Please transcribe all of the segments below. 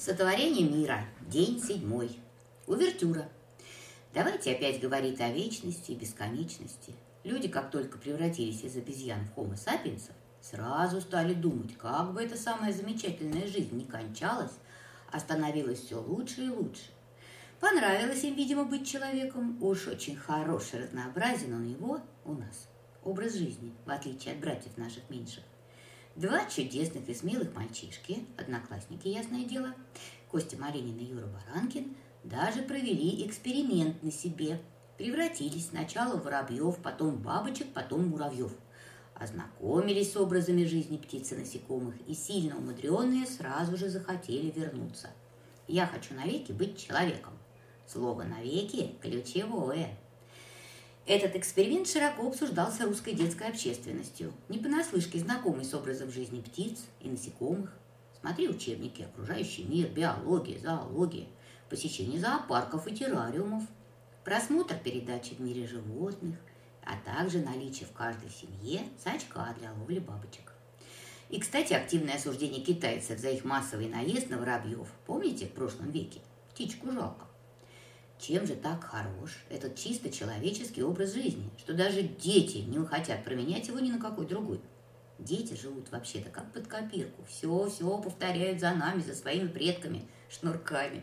Сотворение мира. День седьмой. Увертюра. Давайте опять говорить о вечности и бесконечности. Люди, как только превратились из обезьян в homo sapiens, сразу стали думать, как бы эта самая замечательная жизнь не кончалась, а становилась все лучше и лучше. Понравилось им, видимо, быть человеком. Уж очень хороший разнообразен у него, у нас, образ жизни, в отличие от братьев наших меньших. Два чудесных и смелых мальчишки, одноклассники, ясное дело, Костя Маринин и Юра Баранкин, даже провели эксперимент на себе. Превратились сначала в воробьев, потом в бабочек, потом в муравьев. Ознакомились с образами жизни птиц и насекомых и сильно умудренные сразу же захотели вернуться. Я хочу навеки быть человеком. Слово «навеки» ключевое – этот эксперимент широко обсуждался русской детской общественностью, не понаслышке знакомый с образом жизни птиц и насекомых. Смотри учебники «Окружающий мир», «Биология», «Зоология», посещение зоопарков и террариумов, просмотр передачи в мире животных, а также наличие в каждой семье сачка для ловли бабочек. И, кстати, активное осуждение китайцев за их массовый наезд на воробьев. Помните в прошлом веке? Птичку жалко. Чем же так хорош этот чисто человеческий образ жизни, что даже дети не хотят променять его ни на какой другой? Дети живут вообще-то как под копирку. Все-все повторяют за нами, за своими предками, шнурками.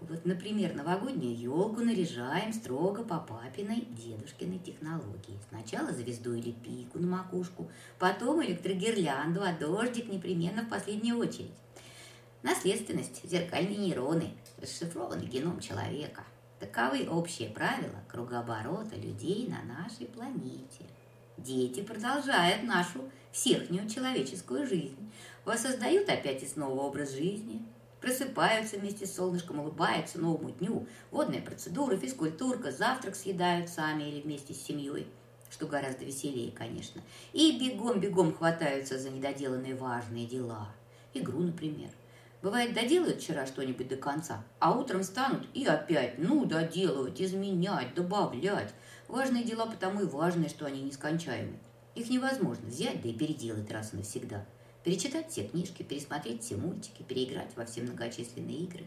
Вот, например, новогоднюю елку наряжаем строго по папиной дедушкиной технологии. Сначала звезду или пику на макушку, потом электрогирлянду, а дождик непременно в последнюю очередь. Наследственность, зеркальные нейроны, расшифрованный геном человека – Таковы общие правила кругооборота людей на нашей планете. Дети продолжают нашу всехнюю человеческую жизнь, воссоздают опять и снова образ жизни, просыпаются вместе с солнышком, улыбаются новому дню, водные процедуры, физкультурка, завтрак съедают сами или вместе с семьей, что гораздо веселее, конечно, и бегом-бегом хватаются за недоделанные важные дела. Игру, например – Бывает, доделают вчера что-нибудь до конца, а утром станут и опять, ну, доделывать, изменять, добавлять. Важные дела потому и важные, что они нескончаемы. Их невозможно взять, да и переделать раз и навсегда. Перечитать все книжки, пересмотреть все мультики, переиграть во все многочисленные игры.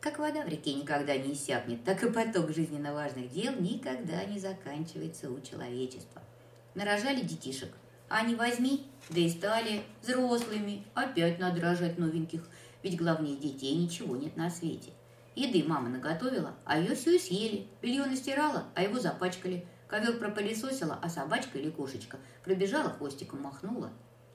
Как вода в реке никогда не иссякнет, так и поток жизненно важных дел никогда не заканчивается у человечества. Нарожали детишек, а не возьми, да и стали взрослыми. Опять надо рожать новеньких – ведь главнее детей ничего нет на свете. Еды мама наготовила, а ее всю и съели. Белье настирала, а его запачкали. Ковер пропылесосила, а собачка или кошечка пробежала хвостиком, махнула.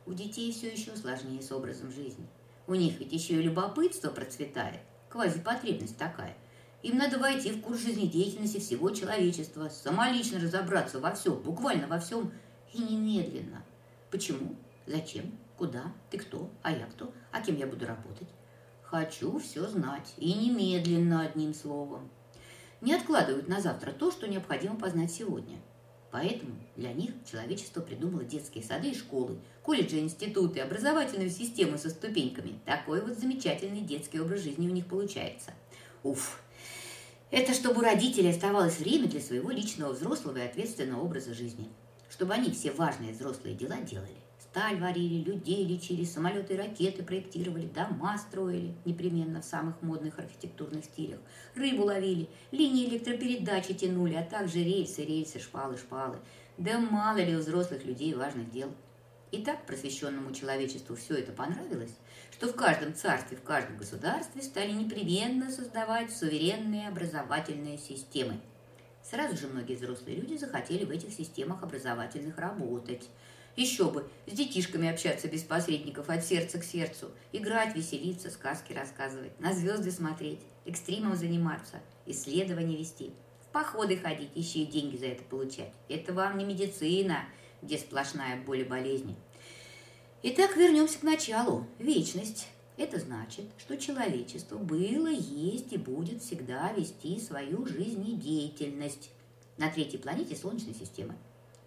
У детей все еще сложнее с образом жизни. У них ведь еще и любопытство процветает. Квазипотребность такая. Им надо войти в курс жизнедеятельности всего человечества, самолично разобраться во всем, буквально во всем, и немедленно. Почему? Зачем? Куда? Ты кто? А я кто? А кем я буду работать? Хочу все знать. И немедленно, одним словом. Не откладывают на завтра то, что необходимо познать сегодня. Поэтому для них человечество придумало детские сады и школы, колледжи, институты, образовательную систему со ступеньками. Такой вот замечательный детский образ жизни у них получается. Уф! Это чтобы у родителей оставалось время для своего личного взрослого и ответственного образа жизни. Чтобы они все важные взрослые дела делали сталь варили, людей лечили, самолеты и ракеты проектировали, дома строили, непременно в самых модных архитектурных стилях, рыбу ловили, линии электропередачи тянули, а также рельсы, рельсы, шпалы, шпалы. Да мало ли у взрослых людей важных дел. И так просвещенному человечеству все это понравилось, что в каждом царстве, в каждом государстве стали непременно создавать суверенные образовательные системы. Сразу же многие взрослые люди захотели в этих системах образовательных работать – еще бы, с детишками общаться без посредников от сердца к сердцу, играть, веселиться, сказки рассказывать, на звезды смотреть, экстримом заниматься, исследования вести, в походы ходить, еще и деньги за это получать. Это вам не медицина, где сплошная боль и болезни. Итак, вернемся к началу. Вечность. Это значит, что человечество было, есть и будет всегда вести свою жизнедеятельность на третьей планете Солнечной системы.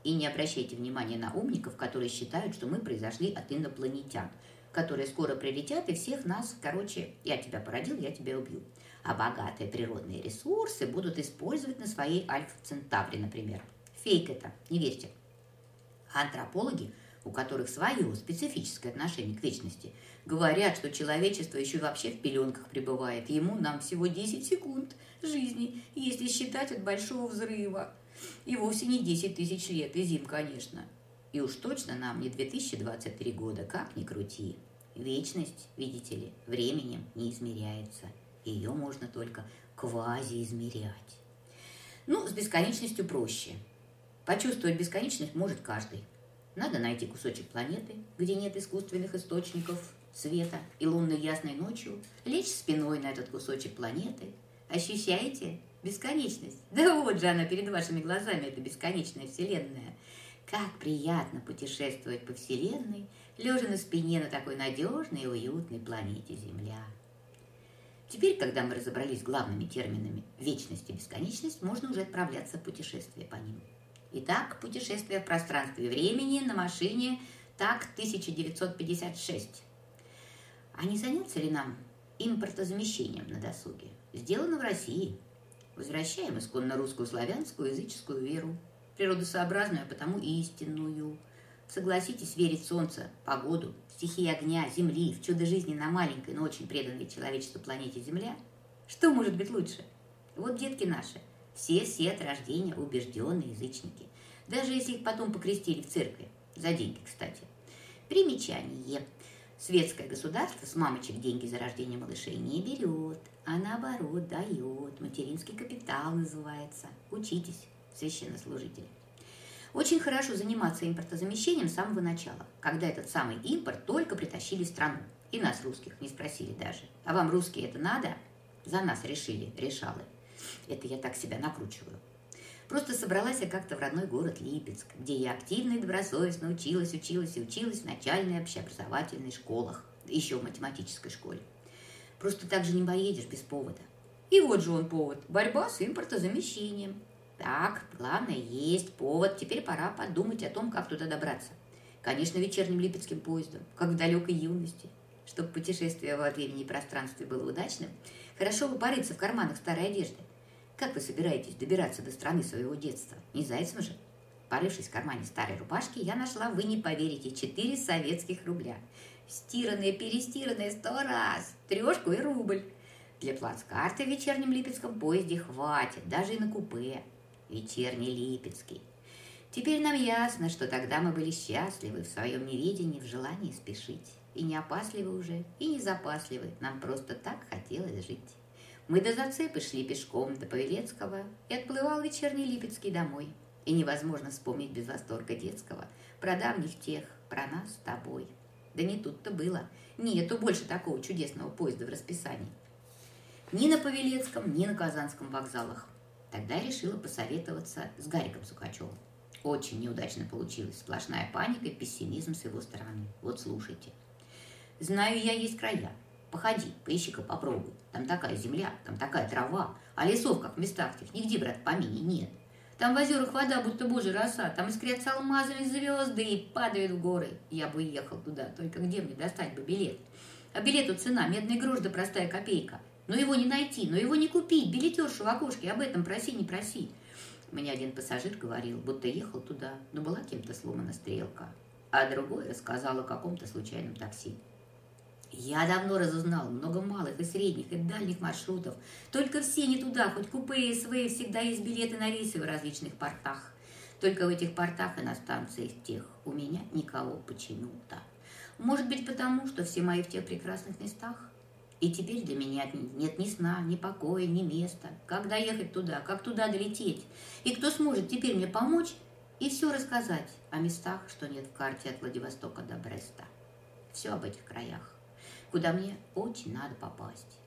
И не обращайте внимания на умников, которые считают, что мы произошли от инопланетян, которые скоро прилетят и всех нас, короче, я тебя породил, я тебя убью. А богатые природные ресурсы будут использовать на своей Альфа-Центавре, например. Фейк это, не верьте. Антропологи у которых свое специфическое отношение к вечности, говорят, что человечество еще вообще в пеленках пребывает. Ему нам всего 10 секунд жизни, если считать от большого взрыва. И вовсе не 10 тысяч лет, и зим, конечно. И уж точно нам не 2023 года, как ни крути. Вечность, видите ли, временем не измеряется. Ее можно только квази измерять. Ну, с бесконечностью проще. Почувствовать бесконечность может каждый. Надо найти кусочек планеты, где нет искусственных источников света и лунной ясной ночью, лечь спиной на этот кусочек планеты. Ощущаете бесконечность? Да вот же она перед вашими глазами, эта бесконечная вселенная. Как приятно путешествовать по вселенной, лежа на спине на такой надежной и уютной планете Земля. Теперь, когда мы разобрались с главными терминами вечность и бесконечность, можно уже отправляться в путешествие по ним. Итак, путешествие в пространстве и времени на машине ТАК-1956. А не заняться ли нам импортозамещением на досуге? Сделано в России. Возвращаем исконно русскую славянскую языческую веру, природосообразную, а потому истинную. Согласитесь верить в солнце, погоду, стихии огня, земли, в чудо жизни на маленькой, но очень преданной человечеству планете Земля, что может быть лучше? Вот детки наши, все-все от рождения убежденные язычники, даже если их потом покрестили в церкви, за деньги, кстати. Примечание. Светское государство с мамочек деньги за рождение малышей не берет, а наоборот дает. Материнский капитал называется. Учитесь, священнослужители. Очень хорошо заниматься импортозамещением с самого начала, когда этот самый импорт только притащили в страну. И нас, русских, не спросили даже. А вам, русские, это надо? За нас решили, решалы. Это я так себя накручиваю. Просто собралась я как-то в родной город Липецк, где я активно и добросовестно училась, училась и училась в начальной общеобразовательной школах, еще в математической школе. Просто так же не поедешь без повода. И вот же он повод – борьба с импортозамещением. Так, главное, есть повод. Теперь пора подумать о том, как туда добраться. Конечно, вечерним липецким поездом, как в далекой юности. Чтобы путешествие во времени и пространстве было удачным, хорошо бы порыться в карманах старой одежды. Как вы собираетесь добираться до страны своего детства? Не зайцем же? Порывшись в кармане старой рубашки, я нашла, вы не поверите, четыре советских рубля. Стиранные, перестиранные сто раз, трешку и рубль. Для плацкарта в вечернем липецком поезде хватит, даже и на купе вечерний Липецкий. Теперь нам ясно, что тогда мы были счастливы в своем неведении, в желании спешить. И не опасливы уже, и не запасливы. Нам просто так хотелось жить. Мы до зацепы шли пешком до Павелецкого, и отплывал вечерний Липецкий домой. И невозможно вспомнить без восторга детского про давних тех, про нас с тобой. Да не тут-то было. Нету больше такого чудесного поезда в расписании. Ни на Павелецком, ни на Казанском вокзалах. Тогда решила посоветоваться с Гариком Сукачевым. Очень неудачно получилось. Сплошная паника и пессимизм с его стороны. Вот слушайте. Знаю я есть края. Походи, поищи-ка, попробуй. Там такая земля, там такая трава. А лесов, как в местах тех, нигде, брат, помини, нет. Там в озерах вода, будто божья роса. Там искрятся алмазами звезды и падают в горы. Я бы ехал туда, только где мне достать бы билет? А билету цена, медный грош да простая копейка. Но его не найти, но его не купить. Билетершу в окошке об этом проси, не проси. Мне один пассажир говорил, будто ехал туда, но была кем-то сломана стрелка. А другой рассказал о каком-то случайном такси. Я давно разузнал много малых и средних и дальних маршрутов. Только все не туда, хоть купе и СВ, всегда есть билеты на рейсы в различных портах. Только в этих портах и на станциях тех у меня никого почему-то. Может быть, потому, что все мои в тех прекрасных местах – и теперь для меня нет ни сна, ни покоя, ни места. Как доехать туда, как туда долететь? И кто сможет теперь мне помочь и все рассказать о местах, что нет в карте от Владивостока до Бреста? Все об этих краях, куда мне очень надо попасть.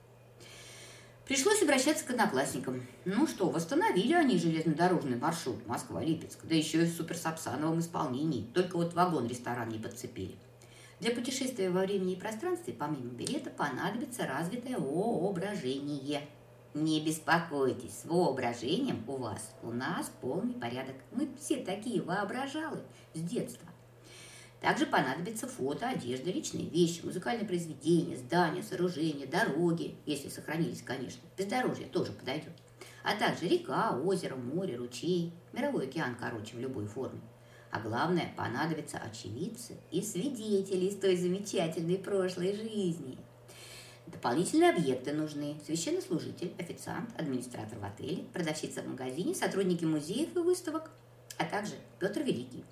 Пришлось обращаться к одноклассникам. Ну что, восстановили они железнодорожный маршрут Москва-Липецк, да еще и в суперсапсановом исполнении. Только вот вагон-ресторан не подцепили. Для путешествия во времени и пространстве, помимо билета, понадобится развитое воображение. Не беспокойтесь, с воображением у вас, у нас полный порядок. Мы все такие воображалы с детства. Также понадобится фото, одежда, личные вещи, музыкальные произведения, здания, сооружения, дороги, если сохранились, конечно. Бездорожье тоже подойдет. А также река, озеро, море, ручей, мировой океан, короче, в любой форме. А главное, понадобятся очевидцы и свидетели из той замечательной прошлой жизни. Дополнительные объекты нужны. Священнослужитель, официант, администратор в отеле, продавщица в магазине, сотрудники музеев и выставок, а также Петр Великий.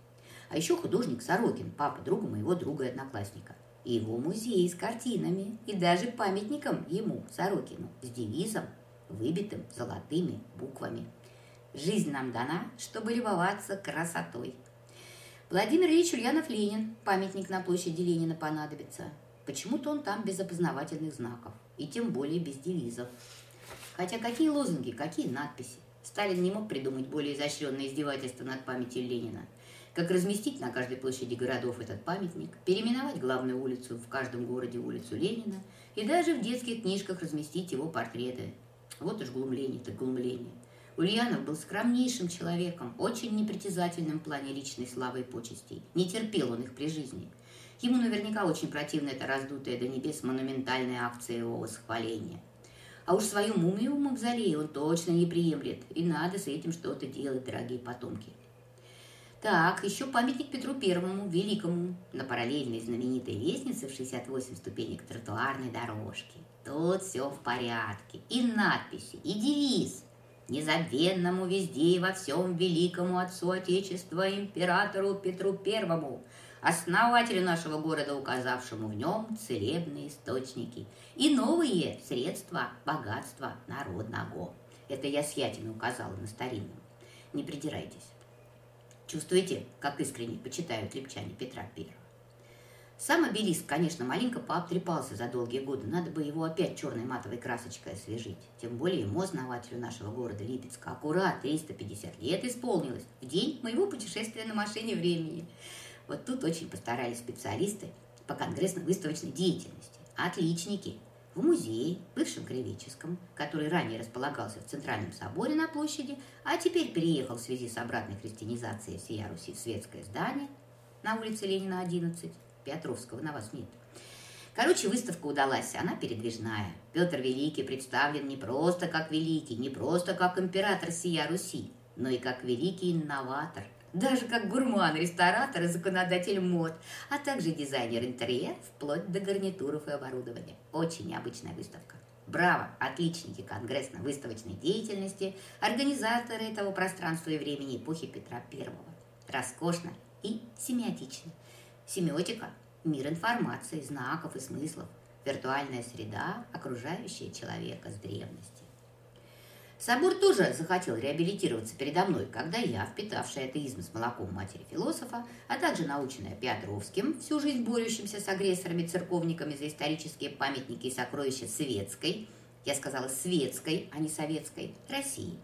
А еще художник Сорокин, папа друга моего друга и одноклассника. И его музей с картинами и даже памятником ему, Сорокину, с девизом, выбитым золотыми буквами. Жизнь нам дана, чтобы любоваться красотой. Владимир Ильич Ульянов Ленин, памятник на площади Ленина понадобится. Почему-то он там без опознавательных знаков, и тем более без девизов. Хотя какие лозунги, какие надписи. Сталин не мог придумать более изощренное издевательство над памятью Ленина. Как разместить на каждой площади городов этот памятник, переименовать главную улицу в каждом городе улицу Ленина и даже в детских книжках разместить его портреты. Вот уж глумление так глумление. Ульянов был скромнейшим человеком, очень непритязательным в плане личной славы и почестей. Не терпел он их при жизни. Ему наверняка очень противна эта раздутая до небес монументальная акция его восхваления. А уж свою мумию в мавзолее он точно не приемлет, и надо с этим что-то делать, дорогие потомки. Так, еще памятник Петру Первому, Великому, на параллельной знаменитой лестнице в 68 ступенек тротуарной дорожки. Тут все в порядке. И надписи, и девиз. Незабвенному везде и во всем великому отцу Отечества императору Петру Первому – основателю нашего города, указавшему в нем целебные источники и новые средства богатства народного. Это я с Ятина указала на старинном. Не придирайтесь. Чувствуете, как искренне почитают липчане Петра Первого? Сам обелиск, конечно, маленько пообтрепался за долгие годы. Надо бы его опять черной матовой красочкой освежить. Тем более ему, основателю нашего города Липецка, аккурат 350 лет исполнилось в день моего путешествия на машине времени. Вот тут очень постарались специалисты по конгрессно-выставочной деятельности. Отличники. В музее, бывшем Кривическом, который ранее располагался в Центральном соборе на площади, а теперь переехал в связи с обратной христианизацией всея Руси в светское здание на улице Ленина, 11, Петровского на вас нет. Короче, выставка удалась, она передвижная. Петр Великий представлен не просто как великий, не просто как император сия Руси, но и как великий инноватор – даже как гурман, ресторатор и законодатель мод, а также дизайнер интерьера, вплоть до гарнитуров и оборудования. Очень необычная выставка. Браво, отличники конгрессно-выставочной деятельности, организаторы этого пространства и времени эпохи Петра I. Роскошно и семиотично. Семиотика – мир информации, знаков и смыслов, виртуальная среда, окружающая человека с древности. Собор тоже захотел реабилитироваться передо мной, когда я, впитавшая атеизм с молоком матери философа, а также наученная Петровским, всю жизнь борющимся с агрессорами-церковниками за исторические памятники и сокровища светской, я сказала светской, а не советской, России.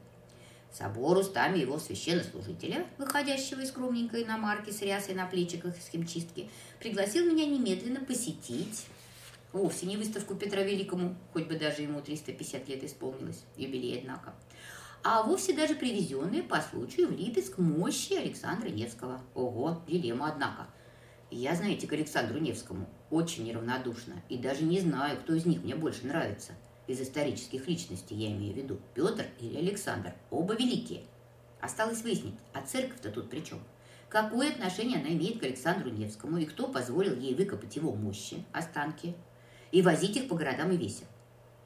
Собор устами его священнослужителя, выходящего из скромненькой иномарки с рясой на плечиках из химчистки, пригласил меня немедленно посетить Вовсе не выставку Петра Великому, хоть бы даже ему 350 лет исполнилось, юбилей однако, а вовсе даже привезенные по случаю в Липецк мощи Александра Невского. Ого, дилемма, однако. Я, знаете, к Александру Невскому очень неравнодушна и даже не знаю, кто из них мне больше нравится. Из исторических личностей я имею в виду Петр или Александр. Оба великие. Осталось выяснить, а церковь-то тут при чем? Какое отношение она имеет к Александру Невскому и кто позволил ей выкопать его мощи, останки, и возить их по городам и весям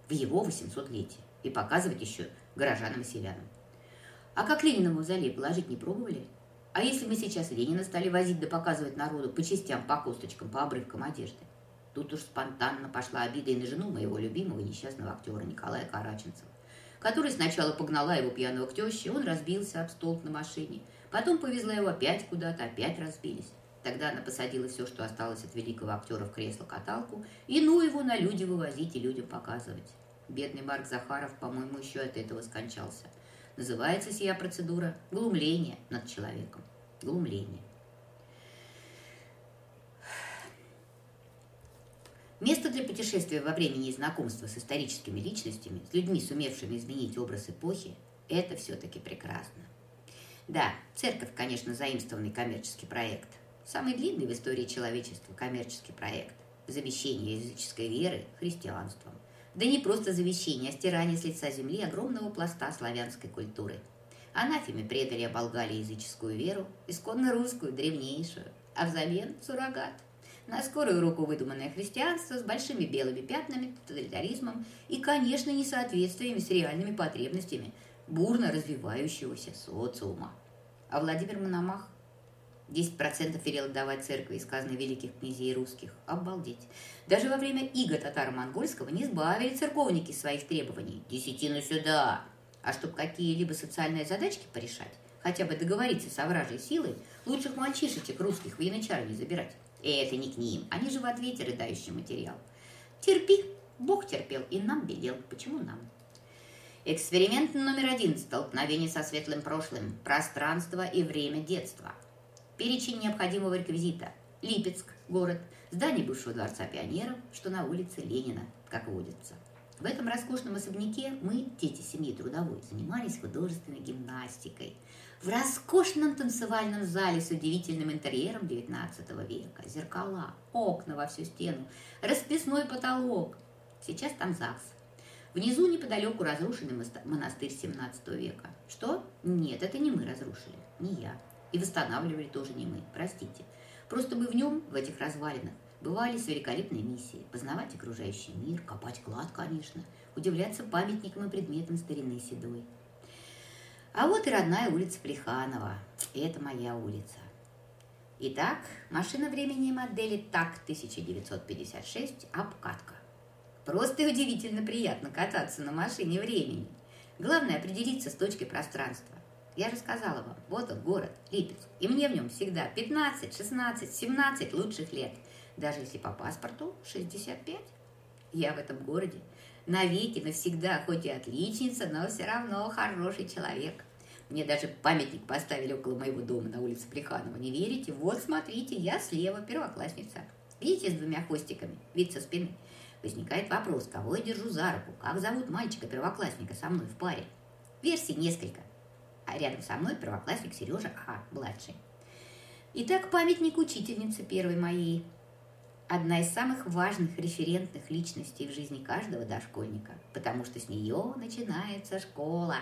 в его 800-летие и показывать еще горожанам и селянам. А как Ленина в мавзолей положить не пробовали? А если мы сейчас Ленина стали возить да показывать народу по частям, по косточкам, по обрывкам одежды? Тут уж спонтанно пошла обида и на жену моего любимого несчастного актера Николая Караченцева, который сначала погнала его пьяного к теще, он разбился об столб на машине, потом повезла его опять куда-то, опять разбились. Тогда она посадила все, что осталось от великого актера в кресло-каталку, и ну его на люди вывозить и людям показывать. Бедный Марк Захаров, по-моему, еще от этого скончался. Называется сия процедура глумление над человеком. Глумление. Место для путешествия во времени и знакомства с историческими личностями, с людьми, сумевшими изменить образ эпохи, это все-таки прекрасно. Да, церковь, конечно, заимствованный коммерческий проект – Самый длинный в истории человечества коммерческий проект – замещение языческой веры христианством. Да не просто замещение, а стирание с лица земли огромного пласта славянской культуры. Анафеме предали оболгали языческую веру, исконно русскую, древнейшую, а взамен суррогат. На скорую руку выдуманное христианство с большими белыми пятнами, тоталитаризмом и, конечно, несоответствиями с реальными потребностями бурно развивающегося социума. А Владимир Мономах 10% велел давать церкви из казны великих князей русских. Обалдеть. Даже во время иго татаро-монгольского не избавили церковники своих требований. Десятину сюда. А чтобы какие-либо социальные задачки порешать, хотя бы договориться с вражей силой, лучших мальчишечек русских в янычары не забирать. И это не к ним. Они же в ответе рыдающий материал. Терпи. Бог терпел и нам велел. Почему нам? Эксперимент номер один. Столкновение со светлым прошлым. Пространство и время детства. Перечень необходимого реквизита. Липецк, город, здание бывшего дворца пионеров, что на улице Ленина, как водится. В этом роскошном особняке мы, дети семьи трудовой, занимались художественной гимнастикой. В роскошном танцевальном зале с удивительным интерьером XIX века. Зеркала, окна во всю стену, расписной потолок. Сейчас там ЗАГС. Внизу неподалеку разрушенный монастырь XVII века. Что? Нет, это не мы разрушили, не я. И восстанавливали тоже не мы, простите. Просто мы в нем, в этих развалинах, бывали с великолепной миссией. Познавать окружающий мир, копать клад, конечно, удивляться памятникам и предметам старины седой. А вот и родная улица Плеханова. И это моя улица. Итак, машина времени модели ТАК 1956 обкатка. Просто удивительно приятно кататься на машине времени. Главное определиться с точкой пространства. Я же сказала вам, вот он, город, Липецк. И мне в нем всегда 15, 16, 17 лучших лет. Даже если по паспорту 65. Я в этом городе навеки, навсегда, хоть и отличница, но все равно хороший человек. Мне даже памятник поставили около моего дома на улице Плеханова. Не верите? Вот, смотрите, я слева, первоклассница. Видите, с двумя хвостиками, вид со спины. Возникает вопрос, кого я держу за руку, как зовут мальчика-первоклассника со мной в паре. Версий несколько а рядом со мной первоклассник Сережа А, младший. Итак, памятник учительницы первой моей. Одна из самых важных референтных личностей в жизни каждого дошкольника, потому что с нее начинается школа.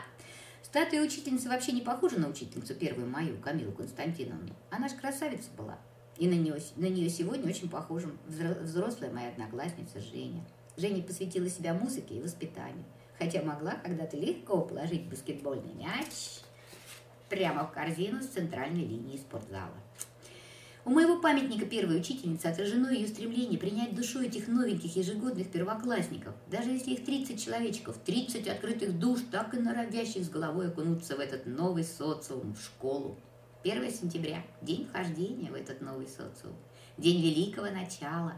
Статуя учительницы вообще не похожа на учительницу первую мою, Камилу Константиновну. Она же красавица была. И на нее, на нее сегодня очень похожа взрослая моя одноклассница Женя. Женя посвятила себя музыке и воспитанию, хотя могла когда-то легко положить баскетбольный мяч прямо в корзину с центральной линии спортзала. У моего памятника первой учительницы отражено ее стремление принять душой этих новеньких ежегодных первоклассников, даже если их 30 человечков, 30 открытых душ, так и норовящих с головой окунуться в этот новый социум, в школу. 1 сентября – день вхождения в этот новый социум, день великого начала.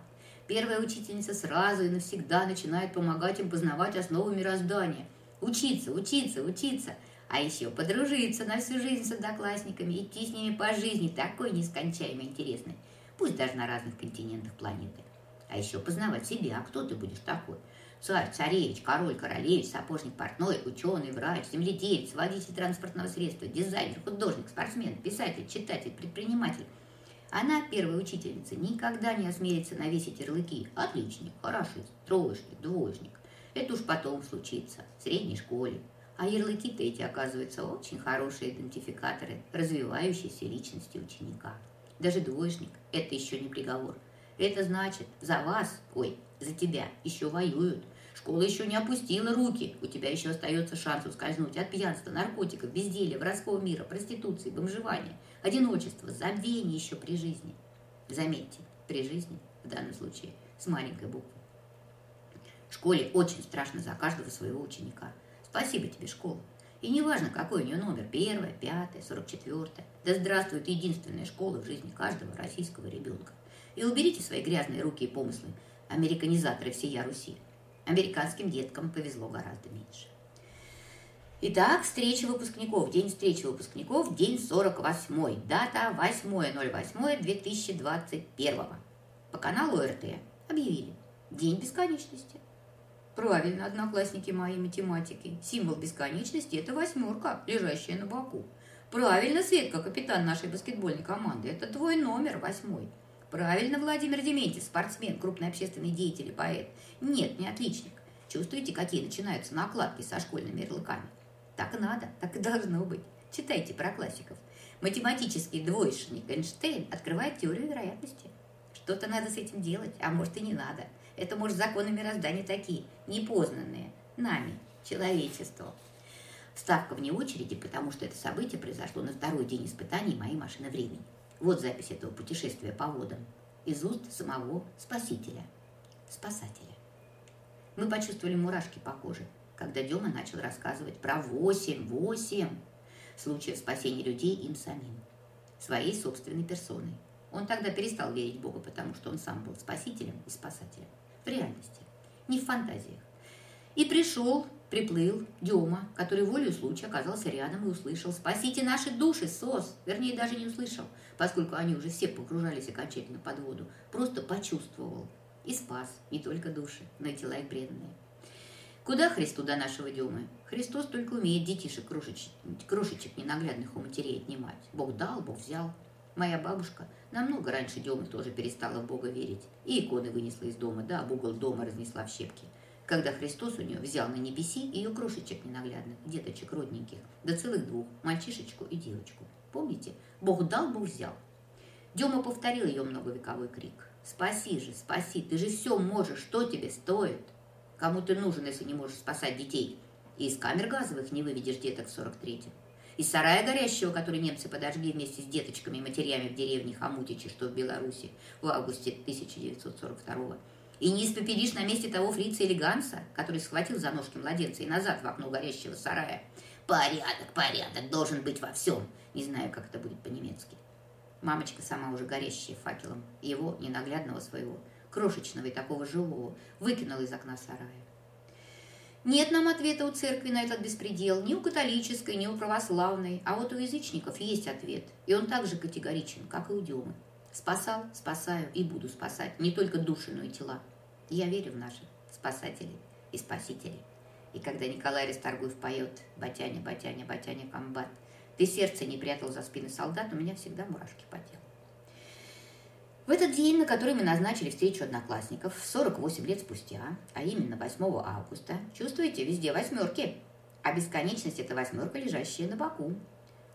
Первая учительница сразу и навсегда начинает помогать им познавать основы мироздания. Учиться, учиться, учиться – а еще подружиться на всю жизнь с одноклассниками, идти с ними по жизни, такой нескончаемо интересный, пусть даже на разных континентах планеты. А еще познавать себя, кто ты будешь такой. Царь, царевич, король, королевич, сапожник, портной, ученый, врач, земледелец, водитель транспортного средства, дизайнер, художник, спортсмен, писатель, читатель, предприниматель. Она, первая учительница, никогда не осмелится навесить ярлыки «отличник», «хорошист», «троечник», «двоечник». Это уж потом случится, в средней школе, а ярлыки-то эти, оказываются, очень хорошие идентификаторы развивающейся личности ученика. Даже двоечник – это еще не приговор. Это значит, за вас, ой, за тебя еще воюют. Школа еще не опустила руки. У тебя еще остается шанс ускользнуть от пьянства, наркотиков, безделия, воровского мира, проституции, бомжевания, одиночества, забвения еще при жизни. Заметьте, при жизни, в данном случае, с маленькой буквы. В школе очень страшно за каждого своего ученика – Спасибо тебе, школа. И неважно, какой у нее номер, первая, пятая, сорок четвертая. Да здравствует единственная школа в жизни каждого российского ребенка. И уберите свои грязные руки и помыслы, американизаторы всея Руси. Американским деткам повезло гораздо меньше. Итак, встреча выпускников. День встречи выпускников, день 48. Дата 8.08.2021. По каналу РТ объявили День бесконечности. Правильно, одноклассники мои математики. Символ бесконечности – это восьмерка, лежащая на боку. Правильно, Светка, капитан нашей баскетбольной команды. Это твой номер восьмой. Правильно, Владимир Дементьев, спортсмен, крупный общественный деятель и поэт. Нет, не отличник. Чувствуете, какие начинаются накладки со школьными ярлыками? Так надо, так и должно быть. Читайте про классиков. Математический двоечник Эйнштейн открывает теорию вероятности. Что-то надо с этим делать, а может и не надо. Это, может, законы мироздания такие, непознанные нами, человечеством. Ставка вне очереди, потому что это событие произошло на второй день испытаний моей машины времени. Вот запись этого путешествия по водам из уст самого Спасителя, Спасателя. Мы почувствовали мурашки по коже, когда Дема начал рассказывать про восемь, восемь случаев спасения людей им самим, своей собственной персоной. Он тогда перестал верить в Бога, потому что он сам был спасителем и спасателем. Реальности, не в фантазиях. И пришел, приплыл Дема, который волею случая оказался рядом и услышал «Спасите наши души, СОС!» Вернее, даже не услышал, поскольку они уже все погружались окончательно под воду. Просто почувствовал и спас не только души, но и тела их бредные. Куда Христу до нашего Демы? Христос только умеет детишек, крошечек, крошечек ненаглядных у матерей отнимать. Бог дал, Бог взял. Моя бабушка намного раньше Демы тоже перестала в Бога верить. И иконы вынесла из дома, да, об угол дома разнесла в щепки. Когда Христос у нее взял на небеси ее крошечек ненаглядных, деточек родненьких, до целых двух, мальчишечку и девочку. Помните? Бог дал, Бог взял. Дема повторил ее многовековой крик. «Спаси же, спаси, ты же все можешь, что тебе стоит?» Кому ты нужен, если не можешь спасать детей? И из камер газовых не выведешь деток в 43-м. Из сарая горящего, который немцы подожгли вместе с деточками и матерями в деревне Хамутичи, что в Беларуси, в августе 1942 -го. И не испепелишь на месте того фрица или Ганса, который схватил за ножки младенца и назад в окно горящего сарая. Порядок, порядок должен быть во всем. Не знаю, как это будет по-немецки. Мамочка сама уже горящая факелом, его, ненаглядного своего, крошечного и такого живого, выкинула из окна сарая. Нет нам ответа у церкви на этот беспредел, ни у католической, ни у православной, а вот у язычников есть ответ, и он так же категоричен, как и у Демы. Спасал, спасаю и буду спасать не только души, но и тела. Я верю в наших спасателей и спасителей. И когда Николай Ресторгуев поет «Батяня, батяня, батяня, комбат», ты сердце не прятал за спины солдат, у меня всегда мурашки по телу. В этот день, на который мы назначили встречу одноклассников 48 лет спустя, а именно 8 августа, чувствуете везде восьмерки, а бесконечность – это восьмерка, лежащая на боку.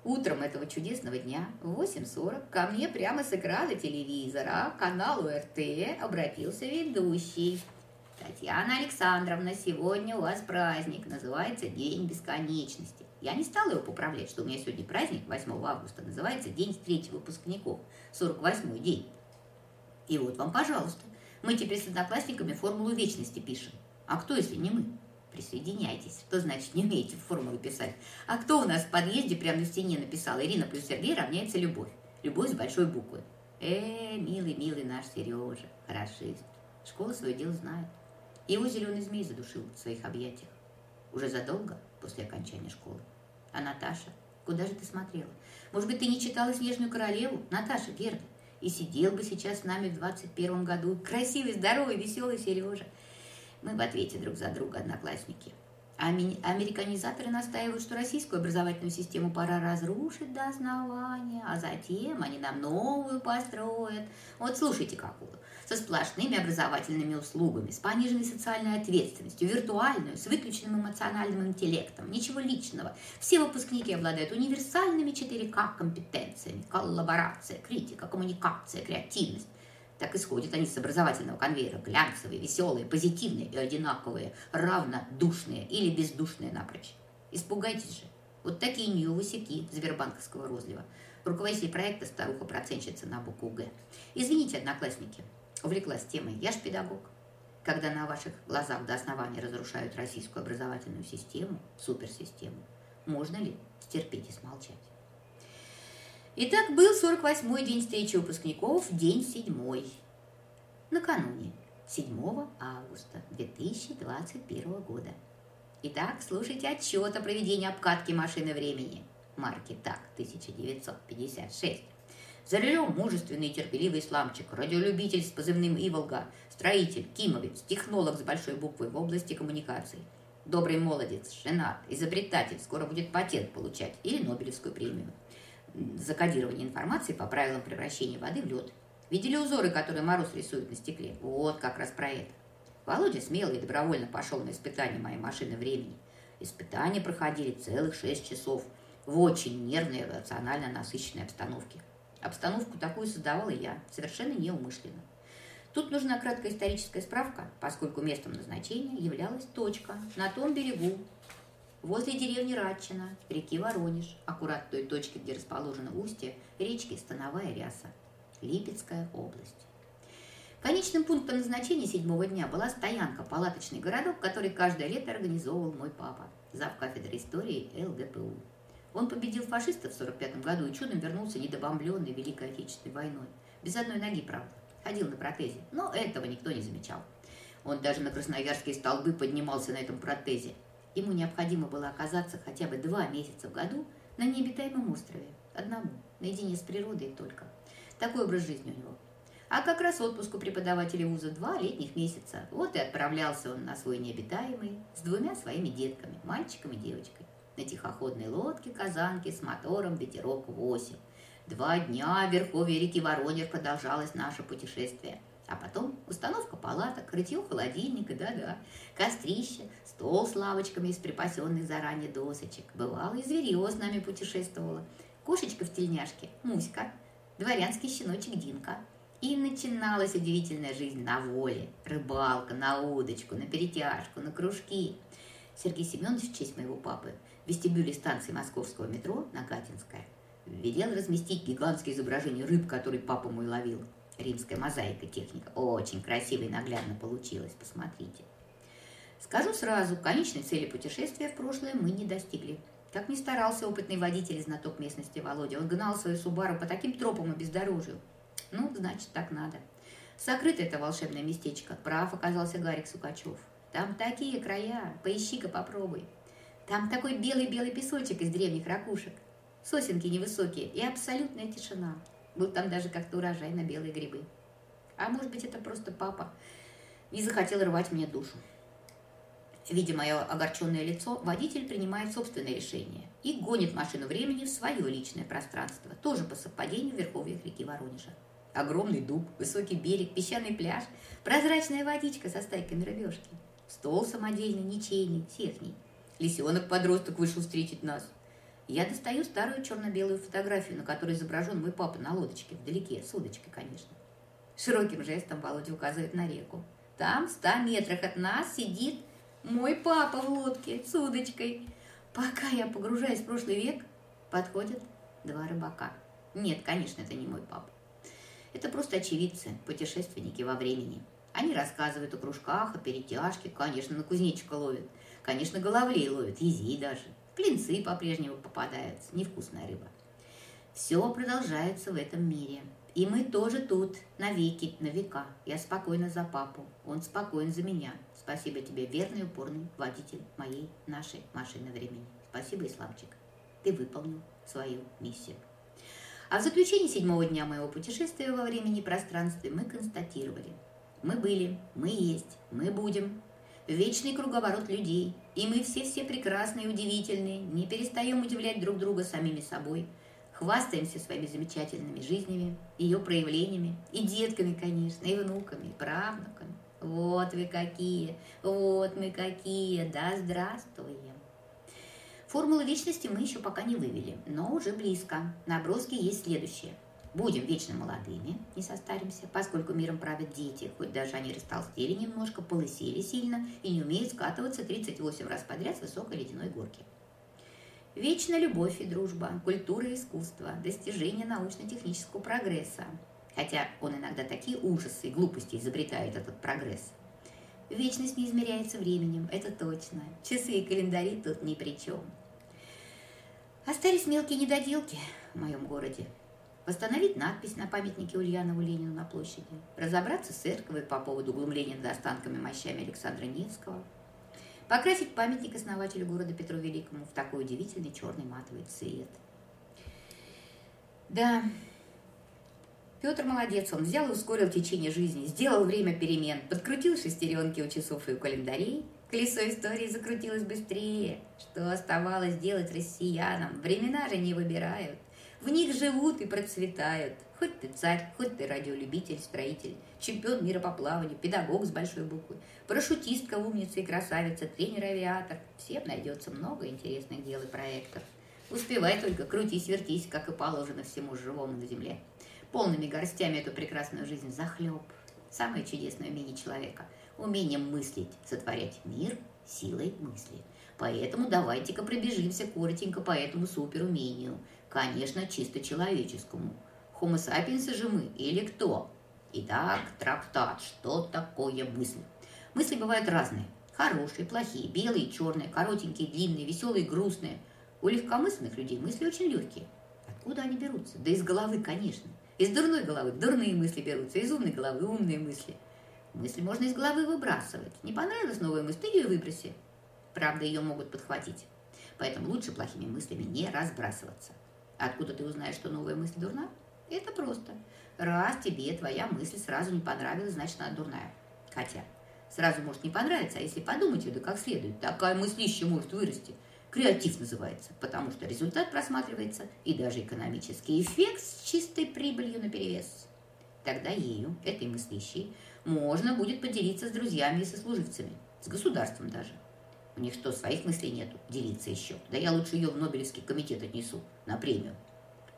Утром этого чудесного дня в 8.40 ко мне прямо с экрана телевизора каналу РТ обратился ведущий. Татьяна Александровна, сегодня у вас праздник, называется День бесконечности. Я не стала его поправлять, что у меня сегодня праздник 8 августа, называется День встречи выпускников, 48-й день. И вот вам, пожалуйста, мы теперь с одноклассниками формулу вечности пишем. А кто, если не мы? Присоединяйтесь. Что значит не умеете формулу писать? А кто у нас в подъезде прямо на стене написал Ирина плюс Сергей равняется любовь? Любовь с большой буквы. Э, милый, милый наш Сережа, хорошист. Школа свое дело знает. Его зеленый змей задушил в своих объятиях. Уже задолго после окончания школы. А Наташа? Куда же ты смотрела? Может быть, ты не читала «Снежную королеву»? Наташа, Герда, и сидел бы сейчас с нами в 21 году. Красивый, здоровый, веселый Сережа. Мы в ответе друг за друга, одноклассники. Американизаторы настаивают, что российскую образовательную систему пора разрушить до основания, а затем они нам новую построят. Вот слушайте какую со сплошными образовательными услугами, с пониженной социальной ответственностью, виртуальную, с выключенным эмоциональным интеллектом, ничего личного. Все выпускники обладают универсальными 4К компетенциями, коллаборация, критика, коммуникация, креативность. Так исходят они с образовательного конвейера, глянцевые, веселые, позитивные и одинаковые, равнодушные или бездушные напрочь. Испугайтесь же. Вот такие нью-высяки Сбербанковского розлива. Руководитель проекта старуха-процентщица на букву «Г». Извините, одноклассники, увлеклась темой «Я ж педагог». Когда на ваших глазах до основания разрушают российскую образовательную систему, суперсистему, можно ли стерпеть и смолчать? Итак, был 48-й день встречи выпускников, день 7 накануне 7 августа 2021 года. Итак, слушайте отчет о проведении обкатки машины времени марки ТАК 1956 за рулем мужественный и терпеливый сламчик, радиолюбитель с позывным «Иволга», строитель, кимовец, технолог с большой буквы в области коммуникаций. Добрый молодец, женат, изобретатель, скоро будет патент получать или Нобелевскую премию. За кодирование информации по правилам превращения воды в лед. Видели узоры, которые Мороз рисует на стекле? Вот как раз про это. Володя смело и добровольно пошел на испытание моей машины времени. Испытания проходили целых шесть часов – в очень нервной и эмоционально насыщенной обстановке. Обстановку такую создавала я, совершенно неумышленно. Тут нужна краткая историческая справка, поскольку местом назначения являлась точка на том берегу, возле деревни Радчина, реки Воронеж, аккурат той точки, где расположено устье речки Становая Ряса, Липецкая область. Конечным пунктом назначения седьмого дня была стоянка, палаточный городок, который каждое лето организовывал мой папа, зав. кафедры истории ЛГПУ. Он победил фашистов в 45 году и чудом вернулся недобомбленный Великой Отечественной войной. Без одной ноги, правда. Ходил на протезе, но этого никто не замечал. Он даже на красноярские столбы поднимался на этом протезе. Ему необходимо было оказаться хотя бы два месяца в году на необитаемом острове, одному, наедине с природой только. Такой образ жизни у него. А как раз отпуск у преподавателей вуза два летних месяца. Вот и отправлялся он на свой необитаемый с двумя своими детками, мальчиком и девочкой, на тихоходной лодке «Казанки» с мотором «Ветерок-8». Два дня в верховье реки Воронеж продолжалось наше путешествие. А потом установка палаток, рытье холодильника, да-да, кострище, стол с лавочками из припасенных заранее досочек. Бывало, и зверье с нами путешествовало. Кошечка в тельняшке, Муська, дворянский щеночек Динка – и начиналась удивительная жизнь на воле. Рыбалка, на удочку, на перетяжку, на кружки. Сергей Семенович, в честь моего папы, в вестибюле станции московского метро на Катинская велел разместить гигантское изображение рыб, который папа мой ловил. Римская мозаика техника. Очень красиво и наглядно получилось, посмотрите. Скажу сразу, конечной цели путешествия в прошлое мы не достигли. Как ни старался опытный водитель и знаток местности Володя, он гнал свою Субару по таким тропам и бездорожью, ну, значит, так надо. Сокрыто это волшебное местечко. Прав оказался Гарик Сукачев. Там такие края, поищи-ка попробуй. Там такой белый-белый песочек из древних ракушек. Сосенки невысокие и абсолютная тишина. Был там даже как-то урожай на белые грибы. А может быть, это просто папа не захотел рвать мне душу. Видя мое огорченное лицо, водитель принимает собственное решение и гонит машину времени в свое личное пространство, тоже по совпадению в верховьях реки Воронежа. Огромный дуб, высокий берег, песчаный пляж, прозрачная водичка со стайками рыбешки. Стол самодельный, ничейный, сехний. Лисенок-подросток вышел встретить нас. Я достаю старую черно-белую фотографию, на которой изображен мой папа на лодочке, вдалеке, с удочкой, конечно. Широким жестом Володя указывает на реку. Там, в ста метрах от нас, сидит мой папа в лодке с удочкой. Пока я погружаюсь в прошлый век, подходят два рыбака. Нет, конечно, это не мой папа. Это просто очевидцы, путешественники во времени. Они рассказывают о кружках, о перетяжке, конечно, на кузнечика ловят, конечно, головлей ловят, ези даже. Клинцы по-прежнему попадаются, невкусная рыба. Все продолжается в этом мире. И мы тоже тут, навеки, на века. Я спокойна за папу, он спокоен за меня. Спасибо тебе, верный упорный водитель моей, нашей машины времени. Спасибо, Исламчик. Ты выполнил свою миссию. А в заключении седьмого дня моего путешествия во времени и пространстве мы констатировали. Мы были, мы есть, мы будем. Вечный круговорот людей. И мы все-все прекрасные, удивительные, не перестаем удивлять друг друга самими собой. Хвастаемся своими замечательными жизнями, ее проявлениями, и детками, конечно, и внуками, и правнуками. Вот вы какие, вот мы какие, да здравствуем. Формулы вечности мы еще пока не вывели, но уже близко. Наброски есть следующие. Будем вечно молодыми, не состаримся, поскольку миром правят дети, хоть даже они растолстели немножко, полысели сильно и не умеют скатываться 38 раз подряд с высокой ледяной горки. Вечна любовь и дружба, культура и искусство, достижение научно-технического прогресса. Хотя он иногда такие ужасы и глупости изобретает этот прогресс. Вечность не измеряется временем, это точно. Часы и календари тут ни при чем. Остались мелкие недоделки в моем городе. Восстановить надпись на памятнике Ульянову Ленину на площади. Разобраться с церковью по поводу глумления над останками мощами Александра Невского. Покрасить памятник основателю города Петру Великому в такой удивительный черный матовый цвет. Да, Петр молодец, он взял и ускорил течение жизни, сделал время перемен, подкрутил шестеренки у часов и у календарей, Колесо истории закрутилось быстрее. Что оставалось делать россиянам? Времена же не выбирают. В них живут и процветают. Хоть ты царь, хоть ты радиолюбитель, строитель, чемпион мира по плаванию, педагог с большой буквы, парашютистка, умница и красавица, тренер-авиатор. Всем найдется много интересных дел и проектов. Успевай только крутись, вертись, как и положено всему живому на земле. Полными горстями эту прекрасную жизнь захлеб. Самое чудесное умение человека – умение мыслить, сотворять мир силой мысли. Поэтому давайте-ка пробежимся коротенько по этому суперумению. Конечно, чисто человеческому. Homo sapiens же мы или кто? Итак, трактат. Что такое мысль? Мысли бывают разные. Хорошие, плохие, белые, черные, коротенькие, длинные, веселые, грустные. У легкомысленных людей мысли очень легкие. Откуда они берутся? Да из головы, конечно. Из дурной головы дурные мысли берутся, из умной головы умные мысли. Мысли можно из головы выбрасывать. Не понравилась новая мысль, ты ее выброси. Правда, ее могут подхватить. Поэтому лучше плохими мыслями не разбрасываться. Откуда ты узнаешь, что новая мысль дурна? Это просто. Раз тебе твоя мысль сразу не понравилась, значит, она дурная. Хотя, сразу может не понравиться, а если подумать ее да как следует, такая мыслища может вырасти. Креатив называется, потому что результат просматривается и даже экономический эффект с чистой прибылью наперевес. Тогда ею, этой мыслящей, можно будет поделиться с друзьями и сослуживцами, с государством даже. У них что, своих мыслей нету? Делиться еще. Да я лучше ее в Нобелевский комитет отнесу на премию.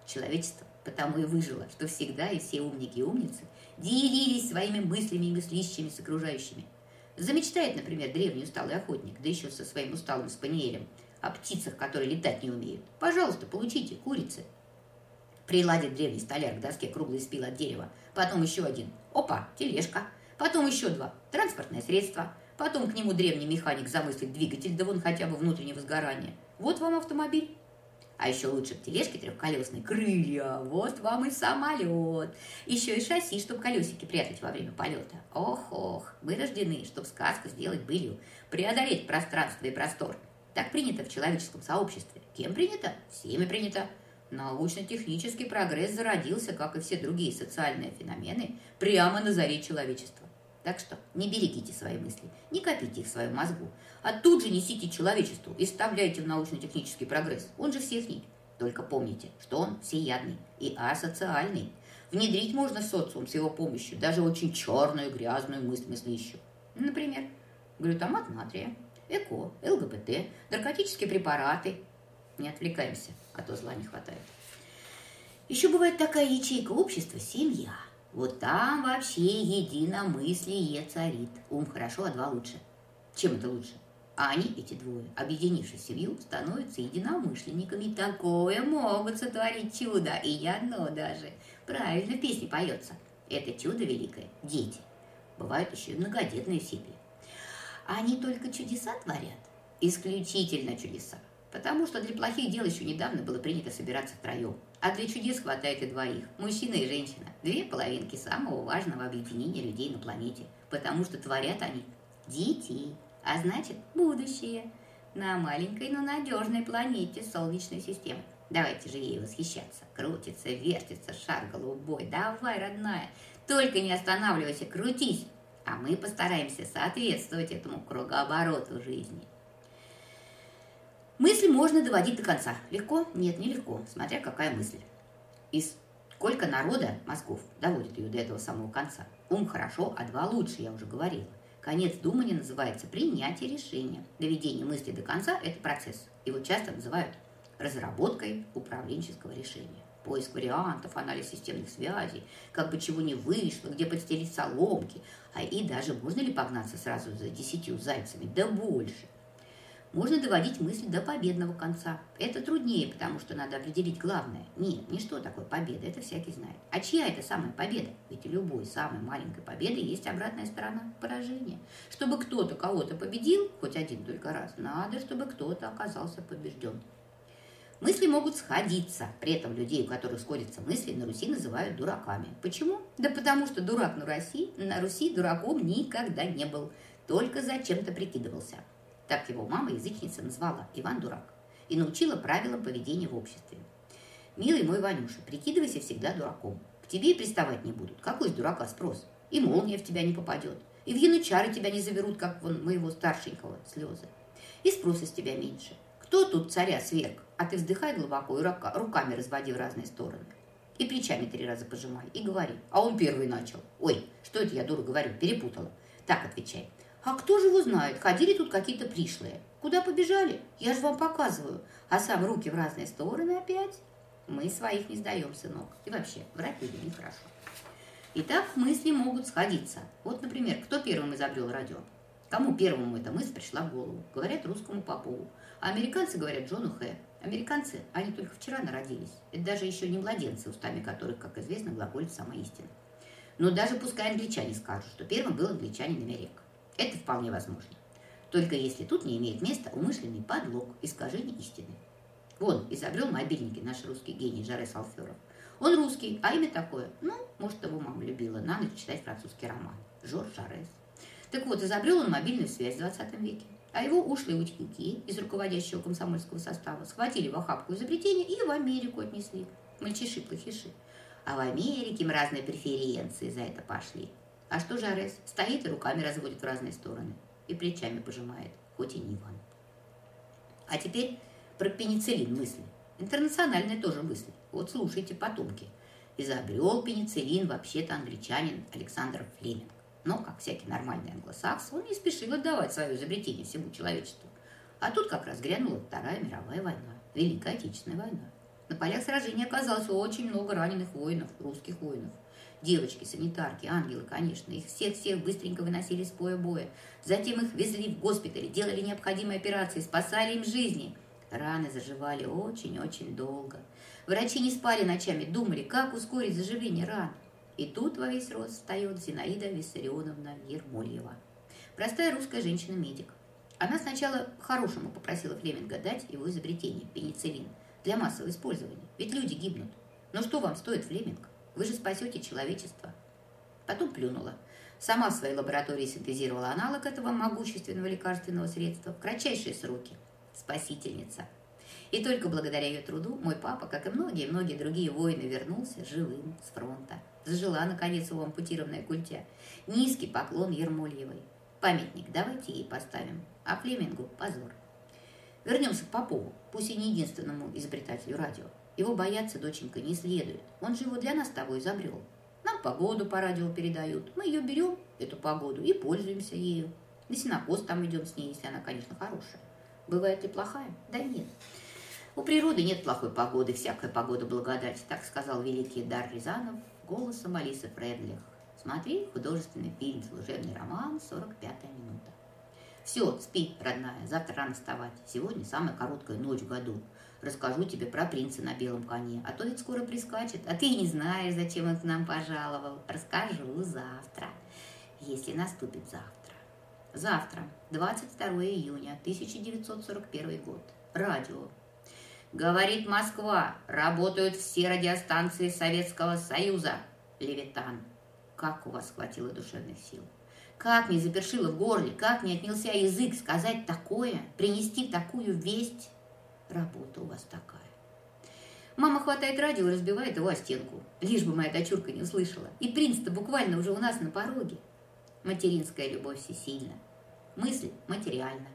Человечество потому и выжило, что всегда и все умники и умницы делились своими мыслями и мыслищами с окружающими. Замечтает, например, древний усталый охотник, да еще со своим усталым спаниелем, о птицах, которые летать не умеют. Пожалуйста, получите, курицы. Приладит древний столяр к доске круглый спил от дерева. Потом еще один. Опа, тележка. Потом еще два. Транспортное средство. Потом к нему древний механик замыслит двигатель, да вон хотя бы внутреннего сгорания. Вот вам автомобиль. А еще лучше к тележке трехколесной крылья. Вот вам и самолет. Еще и шасси, чтобы колесики прятать во время полета. Ох-ох, мы рождены, чтобы сказку сделать былью, преодолеть пространство и простор. Так принято в человеческом сообществе. Кем принято? Всеми принято. Научно-технический прогресс зародился, как и все другие социальные феномены, прямо на заре человечества. Так что не берегите свои мысли, не копите их в своем мозгу, а тут же несите человечеству и вставляйте в научно-технический прогресс. Он же всех нить. Только помните, что он всеядный и асоциальный. Внедрить можно в социум с его помощью даже очень черную грязную мысль мыслящую. Например, глютамат натрия, ЭКО, ЛГБТ, наркотические препараты. Не отвлекаемся, а то зла не хватает. Еще бывает такая ячейка общества – семья. Вот там вообще единомыслие царит. Ум хорошо, а два лучше. Чем это лучше? А они, эти двое, объединившись в семью, становятся единомышленниками. Такое могут сотворить чудо, и не одно даже. Правильно в песне поется. Это чудо великое – дети. Бывают еще и многодетные семьи. Они только чудеса творят? Исключительно чудеса. Потому что для плохих дел еще недавно было принято собираться втроем. А для чудес хватает и двоих. Мужчина и женщина. Две половинки самого важного объединения людей на планете. Потому что творят они детей. А значит, будущее. На маленькой, но надежной планете Солнечной системы. Давайте же ей восхищаться. Крутится, вертится, шар голубой. Давай, родная. Только не останавливайся, крутись а мы постараемся соответствовать этому кругообороту жизни. Мысль можно доводить до конца. Легко? Нет, нелегко, смотря какая мысль. И сколько народа, мозгов, доводит ее до этого самого конца. Ум хорошо, а два лучше, я уже говорила. Конец думания называется принятие решения. Доведение мысли до конца – это процесс. Его часто называют разработкой управленческого решения поиск вариантов, анализ системных связей, как бы чего не вышло, где подстелить соломки, а и даже можно ли погнаться сразу за десятью зайцами, да больше. Можно доводить мысль до победного конца. Это труднее, потому что надо определить главное. Нет, не что такое победа, это всякий знает. А чья это самая победа? Ведь у любой самой маленькой победы есть обратная сторона поражения. Чтобы кто-то кого-то победил, хоть один только раз, надо, чтобы кто-то оказался побежден. Мысли могут сходиться. При этом людей, у которых сходятся мысли, на Руси называют дураками. Почему? Да потому что дурак на Руси, на Руси дураком никогда не был. Только зачем-то прикидывался. Так его мама язычница назвала Иван Дурак и научила правилам поведения в обществе. «Милый мой Ванюша, прикидывайся всегда дураком. К тебе и приставать не будут. Какой с дурака спрос? И молния в тебя не попадет. И в янычары тебя не заберут, как вон моего старшенького, слезы. И спроса с тебя меньше. Кто тут царя сверг? А ты вздыхай глубоко и руками разводи в разные стороны. И плечами три раза пожимай. И говори. А он первый начал. Ой, что это я, дура, говорю? Перепутала. Так отвечай. А кто же его знает? Ходили тут какие-то пришлые. Куда побежали? Я же вам показываю. А сам руки в разные стороны опять. Мы своих не сдаем, сынок. И вообще, врать людям нехорошо. Итак, мысли могут сходиться. Вот, например, кто первым изобрел радио? Кому первому эта мысль пришла в голову? Говорят русскому Попову. А американцы говорят Джону Хэ. Американцы, они только вчера народились. Это даже еще не младенцы, устами которых, как известно, глаголит сама истина. Но даже пускай англичане скажут, что первым был англичанин Америк. Это вполне возможно. Только если тут не имеет места умышленный подлог, искажение истины. Вон, изобрел мобильники наш русский гений Жарес Алферов. Он русский, а имя такое. Ну, может, его мама любила на ночь читать французский роман. Жорж Жарес. Так вот, изобрел он мобильную связь в 20 веке. А его ушлые ученики из руководящего комсомольского состава схватили в охапку изобретения и в Америку отнесли. Мальчиши-плохиши. А в Америке им разные преференции за это пошли. А что Жарес? Стоит и руками разводит в разные стороны. И плечами пожимает, хоть и не Иван. А теперь про пенициллин мысли. Интернациональная тоже мысль. Вот слушайте, потомки. Изобрел пенициллин вообще-то англичанин Александр Флеминг. Но, как всякий нормальный англосакс, он не спешил отдавать свое изобретение всему человечеству. А тут как раз грянула Вторая мировая война, Великая Отечественная война. На полях сражения оказалось очень много раненых воинов, русских воинов. Девочки, санитарки, ангелы, конечно. Их всех-всех быстренько выносили с поя боя. Затем их везли в госпиталь, делали необходимые операции, спасали им жизни. Раны заживали очень-очень долго. Врачи не спали ночами, думали, как ускорить заживление ран. И тут во весь рост встает Зинаида Виссарионовна Ермольева. Простая русская женщина-медик. Она сначала по-хорошему попросила Флеминга дать его изобретение – пенициллин – для массового использования. Ведь люди гибнут. Но что вам стоит Флеминг? Вы же спасете человечество. Потом плюнула. Сама в своей лаборатории синтезировала аналог этого могущественного лекарственного средства в кратчайшие сроки. Спасительница. И только благодаря ее труду мой папа, как и многие-многие другие воины, вернулся живым с фронта. Зажила, наконец, его ампутированная культя. Низкий поклон Ермольевой. Памятник давайте ей поставим, а Флемингу позор. Вернемся к Попову, пусть и не единственному изобретателю радио. Его бояться, доченька, не следует. Он же его для нас с тобой изобрел. Нам погоду по радио передают. Мы ее берем, эту погоду, и пользуемся ею. На сенокос там идем с ней, если она, конечно, хорошая. Бывает ли плохая? Да нет. У природы нет плохой погоды, всякая погода благодать, так сказал великий Дар Рязанов голосом Алисы Фредлих. Смотри художественный фильм «Служебный роман», 45-я минута. Все, спи, родная, завтра рано вставать. Сегодня самая короткая ночь в году. Расскажу тебе про принца на белом коне, а то ведь скоро прискачет, а ты не знаешь, зачем он к нам пожаловал. Расскажу завтра, если наступит завтра. Завтра, 22 июня 1941 год. Радио. Говорит Москва, работают все радиостанции Советского Союза. Левитан. Как у вас хватило душевных сил? Как не запершило в горле, как не отнялся язык сказать такое, принести такую весть. Работа у вас такая. Мама хватает радио и разбивает его о стенку, лишь бы моя дочурка не услышала. И принц-то буквально уже у нас на пороге. Материнская любовь всесильна. Мысль материальна.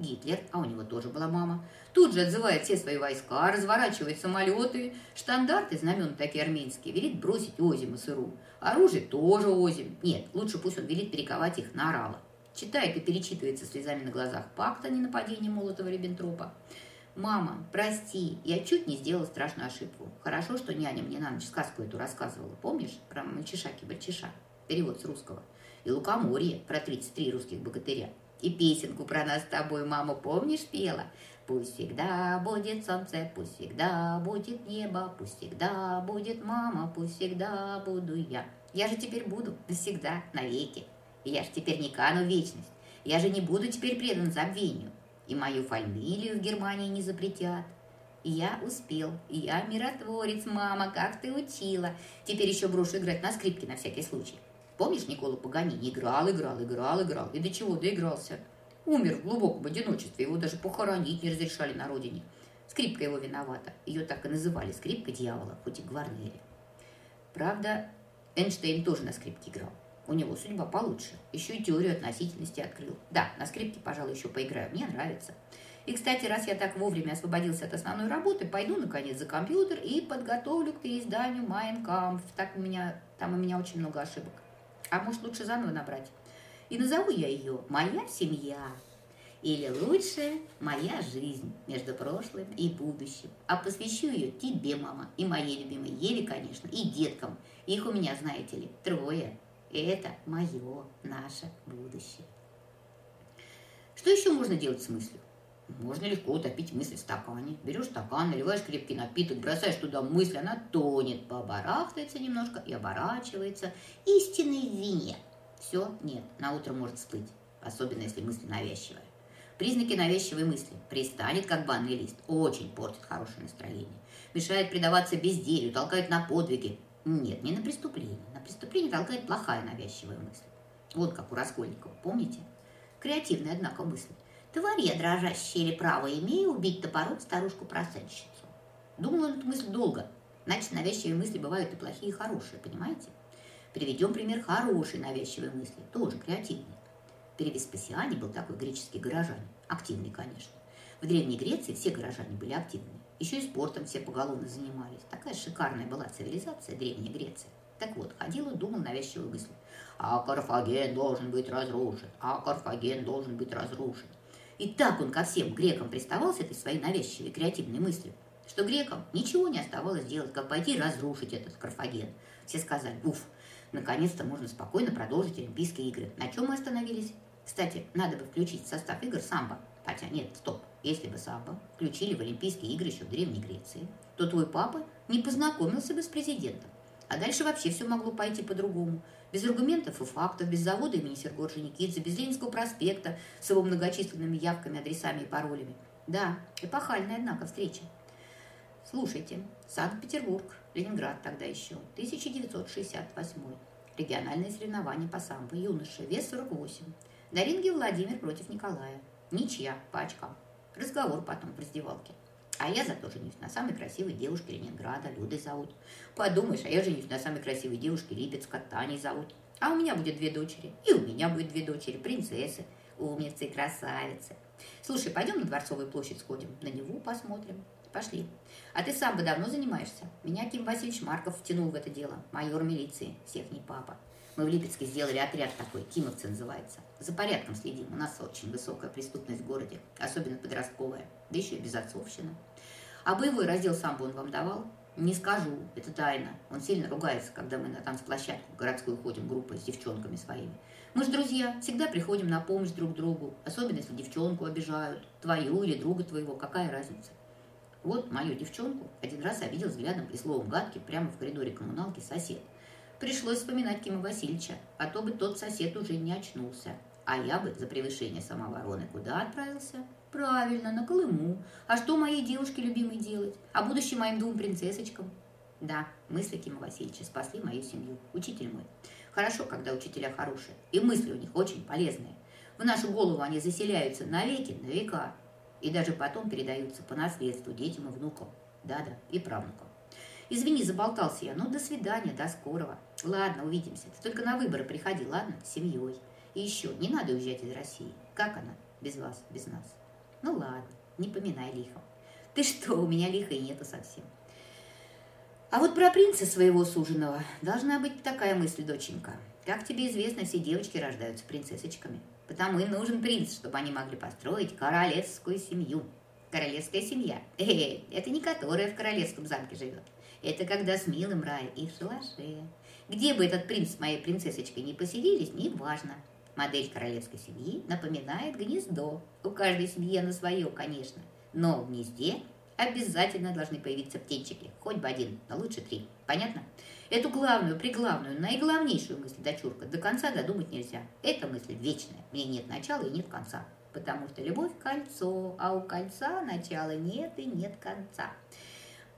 Гитлер, а у него тоже была мама, тут же отзывает все свои войска, разворачивает самолеты, штандарты, знамена такие армейские, велит бросить озим и сыру. Оружие тоже озим. Нет, лучше пусть он велит перековать их на орала. Читает и перечитывается слезами на глазах пакт о ненападении Молотова-Риббентропа. «Мама, прости, я чуть не сделала страшную ошибку. Хорошо, что няня мне на ночь сказку эту рассказывала. Помнишь? Про мальчишаки-бальчиша. Перевод с русского. И Лукоморье про 33 русских богатыря. И песенку про нас с тобой мама, помнишь, пела? Пусть всегда будет солнце, пусть всегда будет небо, пусть всегда будет мама, пусть всегда буду я. Я же теперь буду навсегда, навеки. Я же теперь не кану вечность. Я же не буду теперь предан забвению. И мою фамилию в Германии не запретят. Я успел, я миротворец, мама, как ты учила. Теперь еще брошу играть на скрипке на всякий случай. Помнишь, Никола Паганини играл, играл, играл, играл, и до чего доигрался? Умер в глубоком одиночестве, его даже похоронить не разрешали на родине. Скрипка его виновата. Ее так и называли скрипка дьявола, хоть и Гварнери. Правда, Эйнштейн тоже на скрипке играл. У него судьба получше. Еще и теорию относительности открыл. Да, на скрипке, пожалуй, еще поиграю. Мне нравится. И, кстати, раз я так вовремя освободился от основной работы, пойду, наконец, за компьютер и подготовлю к переизданию Майнкамф. Так у меня, там у меня очень много ошибок. А может, лучше заново набрать? И назову я ее «Моя семья». Или лучше «Моя жизнь» между прошлым и будущим. А посвящу ее тебе, мама, и моей любимой Еве, конечно, и деткам. Их у меня, знаете ли, трое. Это мое, наше будущее. Что еще можно делать с мыслью? Можно легко утопить мысль в стакане. Берешь стакан, наливаешь крепкий напиток, бросаешь туда мысль, она тонет, побарахтается немножко и оборачивается истинной в вине. Все? Нет, на утро может всплыть, особенно если мысль навязчивая. Признаки навязчивой мысли. Пристанет, как банный лист. Очень портит хорошее настроение. Мешает предаваться безделью, толкает на подвиги. Нет, не на преступление. На преступление толкает плохая навязчивая мысль. Вот как у Раскольникова, помните? Креативная, однако, мысль. Тварь дрожащая или право имею убить топором старушку-процентщицу. Думал он эту мысль долго. Значит, навязчивые мысли бывают и плохие, и хорошие, понимаете? Приведем пример хорошей навязчивой мысли, тоже креативной. При Веспасиане был такой греческий горожанин, активный, конечно. В Древней Греции все горожане были активными. Еще и спортом все поголовно занимались. Такая шикарная была цивилизация Древней Греции. Так вот, ходил и думал навязчивую мысль. А Карфаген должен быть разрушен, а Карфаген должен быть разрушен. И так он ко всем грекам приставал с этой своей навязчивой креативной мыслью, что грекам ничего не оставалось делать, как пойти разрушить этот Карфаген. Все сказали, уф, наконец-то можно спокойно продолжить Олимпийские игры. На чем мы остановились? Кстати, надо бы включить в состав игр самбо. Хотя нет, стоп. Если бы самбо включили в Олимпийские игры еще в Древней Греции, то твой папа не познакомился бы с президентом. А дальше вообще все могло пойти по-другому. Без аргументов и фактов, без завода имени Сергея Орджоникидзе, без Ленинского проспекта с его многочисленными явками, адресами и паролями. Да, эпохальная, однако, встреча. Слушайте, Санкт-Петербург, Ленинград тогда еще, 1968 Региональные соревнования по самбо, юноша, вес 48. На ринге Владимир против Николая. Ничья, по очкам. Разговор потом в раздевалке. А я зато женюсь на самой красивой девушке Ленинграда, Людой зовут. Подумаешь, а я женюсь на самой красивой девушке Липецка, Таней зовут. А у меня будет две дочери. И у меня будет две дочери, принцессы, умницы и красавицы. Слушай, пойдем на Дворцовую площадь сходим, на Неву посмотрим. Пошли. А ты сам бы давно занимаешься? Меня Ким Васильевич Марков втянул в это дело. Майор милиции, всех не папа. Мы в Липецке сделали отряд такой, Кимовцы называется. За порядком следим. У нас очень высокая преступность в городе, особенно подростковая. Да еще и безотцовщина. А боевой раздел сам он вам давал? Не скажу, это тайна. Он сильно ругается, когда мы на танцплощадку городскую ходим группой с девчонками своими. Мы же друзья, всегда приходим на помощь друг другу, особенно если девчонку обижают, твою или друга твоего, какая разница. Вот мою девчонку один раз обидел взглядом и словом гадки прямо в коридоре коммуналки сосед. Пришлось вспоминать Кима Васильевича, а то бы тот сосед уже не очнулся. А я бы за превышение самообороны куда отправился? Правильно, на Колыму. А что моей девушке любимой делать? А будущим моим двум принцессочкам? Да, мысли Кима Васильевича спасли мою семью. Учитель мой. Хорошо, когда учителя хорошие. И мысли у них очень полезные. В нашу голову они заселяются навеки, на века. И даже потом передаются по наследству детям и внукам. Да-да, и правнукам. Извини, заболтался я. Ну, до свидания, до скорого. Ладно, увидимся. Ты только на выборы приходи, ладно? С семьей. И еще, не надо уезжать из России. Как она? Без вас, без нас. Ну ладно, не поминай лихом. Ты что, у меня лиха и нету совсем. А вот про принца своего суженого должна быть такая мысль, доченька. Как тебе известно, все девочки рождаются принцессочками. Потому им нужен принц, чтобы они могли построить королевскую семью. Королевская семья. Э, -э это не которая в королевском замке живет. Это когда с милым рай и в шалаше. Где бы этот принц с моей принцессочкой не поселились, не важно. Модель королевской семьи напоминает гнездо. У каждой семьи оно свое, конечно. Но в гнезде обязательно должны появиться птенчики. Хоть бы один, но лучше три. Понятно? Эту главную, приглавную, наиглавнейшую мысль, дочурка, до конца додумать нельзя. Эта мысль вечная. Мне нет начала и нет конца. Потому что любовь – кольцо, а у кольца начала нет и нет конца.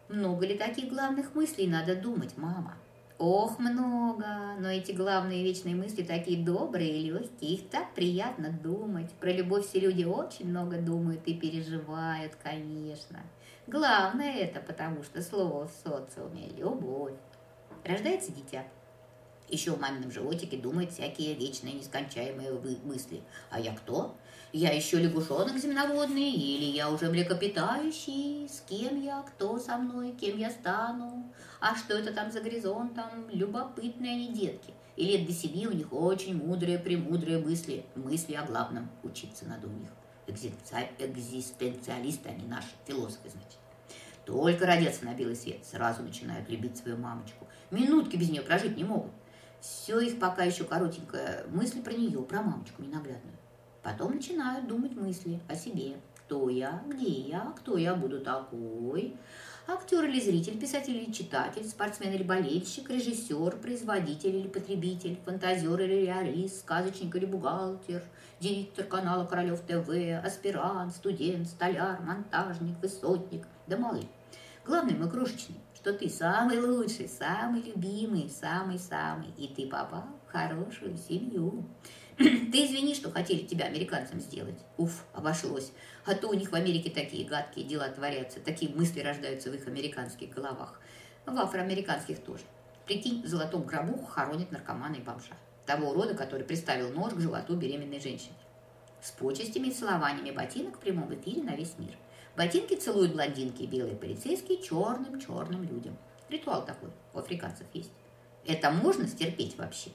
Много ли таких главных мыслей надо думать, мама? Ох, много, но эти главные вечные мысли такие добрые и легкие, их так приятно думать. Про любовь все люди очень много думают и переживают, конечно. Главное это, потому что слово в социуме – любовь. Рождается дитя, еще в мамином животике думает всякие вечные нескончаемые мысли. А я кто? Я еще лягушонок земноводный, или я уже млекопитающий? С кем я, кто со мной, кем я стану? А что это там за горизонтом? Любопытные они детки. И лет до семи у них очень мудрые, премудрые мысли. Мысли о главном. Учиться надо у них. Экзистенциалисты они наши, философы, значит. Только родятся на белый свет, сразу начинают любить свою мамочку. Минутки без нее прожить не могут. Все их пока еще коротенькая мысль про нее, про мамочку ненаглядную. Потом начинают думать мысли о себе. Кто я, где я, кто я буду такой. Актер или зритель, писатель или читатель, спортсмен или болельщик, режиссер, производитель или потребитель, фантазер или реалист, сказочник или бухгалтер, директор канала Королев ТВ, аспирант, студент, столяр, монтажник, высотник, да малый. Главный мой крошечный, что ты самый лучший, самый любимый, самый-самый, и ты попал в хорошую семью. Ты извини, что хотели тебя американцам сделать. Уф, обошлось. А то у них в Америке такие гадкие дела творятся, такие мысли рождаются в их американских головах. В афроамериканских тоже. Прикинь, в золотом гробу хоронят наркомана и бомжа. Того урода, который приставил нож к животу беременной женщине. С почестями и целованиями ботинок в прямом эфире на весь мир. Ботинки целуют блондинки и белые полицейские черным-черным людям. Ритуал такой у африканцев есть. Это можно стерпеть вообще?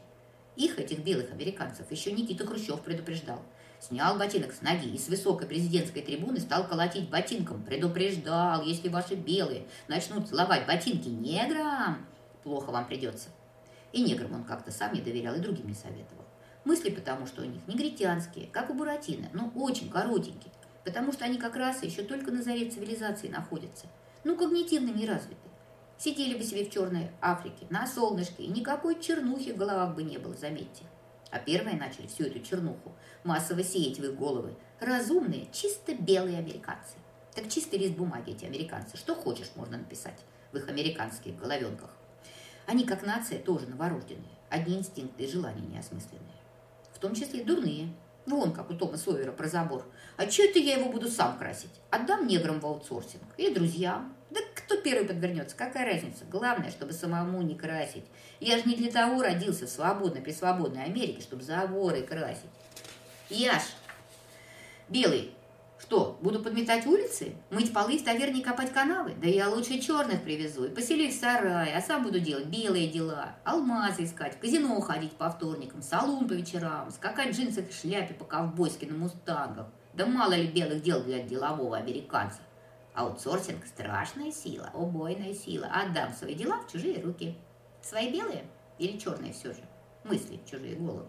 Их, этих белых американцев, еще Никита Хрущев предупреждал. Снял ботинок с ноги и с высокой президентской трибуны стал колотить ботинком. Предупреждал, если ваши белые начнут целовать ботинки неграм, плохо вам придется. И неграм он как-то сам не доверял, и другим не советовал. Мысли потому, что у них негритянские, как у Буратино, но очень коротенькие, потому что они как раз еще только на заре цивилизации находятся. Ну, когнитивно не развиты. Сидели бы себе в Черной Африке, на солнышке, и никакой чернухи в головах бы не было, заметьте. А первые начали всю эту чернуху массово сеять в их головы разумные, чисто белые американцы. Так чистый лист бумаги эти американцы. Что хочешь, можно написать в их американских головенках. Они, как нация, тоже новорожденные. Одни инстинкты и желания неосмысленные. В том числе дурные. Вон, как у Тома Сойера про забор. А что это я его буду сам красить? Отдам неграм в аутсорсинг. Или друзьям. Кто первый подвернется, какая разница? Главное, чтобы самому не красить. Я же не для того родился в свободной, при свободной Америке, чтобы заборы красить. Я ж белый, что, буду подметать улицы? Мыть полы в таверне копать канавы? Да я лучше черных привезу и поселю в сарае, а сам буду делать белые дела. Алмазы искать, в казино ходить по вторникам, салон по вечерам, скакать в джинсах и шляпе по-ковбойски на мустангах. Да мало ли белых дел для делового американца. Аутсорсинг – страшная сила, убойная сила. Отдам свои дела в чужие руки. Свои белые или черные все же? Мысли в чужие головы.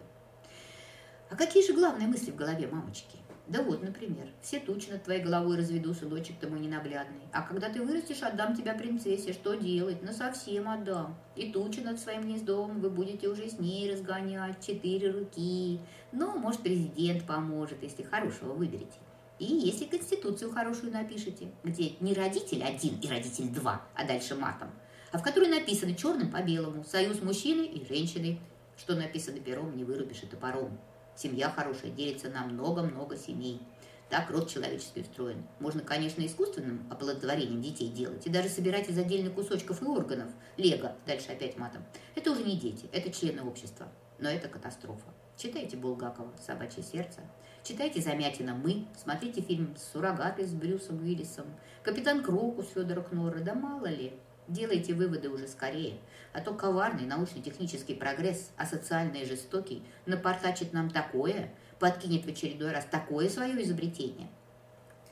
А какие же главные мысли в голове мамочки? Да вот, например, все тучи над твоей головой разведу, сыночек-то мой ненаглядный. А когда ты вырастешь, отдам тебя принцессе. Что делать? Ну, совсем отдам. И тучи над своим гнездом вы будете уже с ней разгонять. Четыре руки. Ну, может, президент поможет, если хорошего выберете. И если конституцию хорошую напишите, где не родитель один и родитель два, а дальше матом, а в которой написано черным по белому «Союз мужчины и женщины», что написано пером, не вырубишь и топором. Семья хорошая делится на много-много семей. Так род человеческий устроен. Можно, конечно, искусственным оплодотворением детей делать и даже собирать из отдельных кусочков и органов. Лего, дальше опять матом. Это уже не дети, это члены общества. Но это катастрофа. Читайте Булгакова «Собачье сердце», Читайте Замятина «Мы», смотрите фильм «Суррогаты» с Брюсом Уиллисом, «Капитан Крокус» Федора Кнора, да мало ли. Делайте выводы уже скорее, а то коварный научно-технический прогресс, а социальный и жестокий, напортачит нам такое, подкинет в очередной раз такое свое изобретение.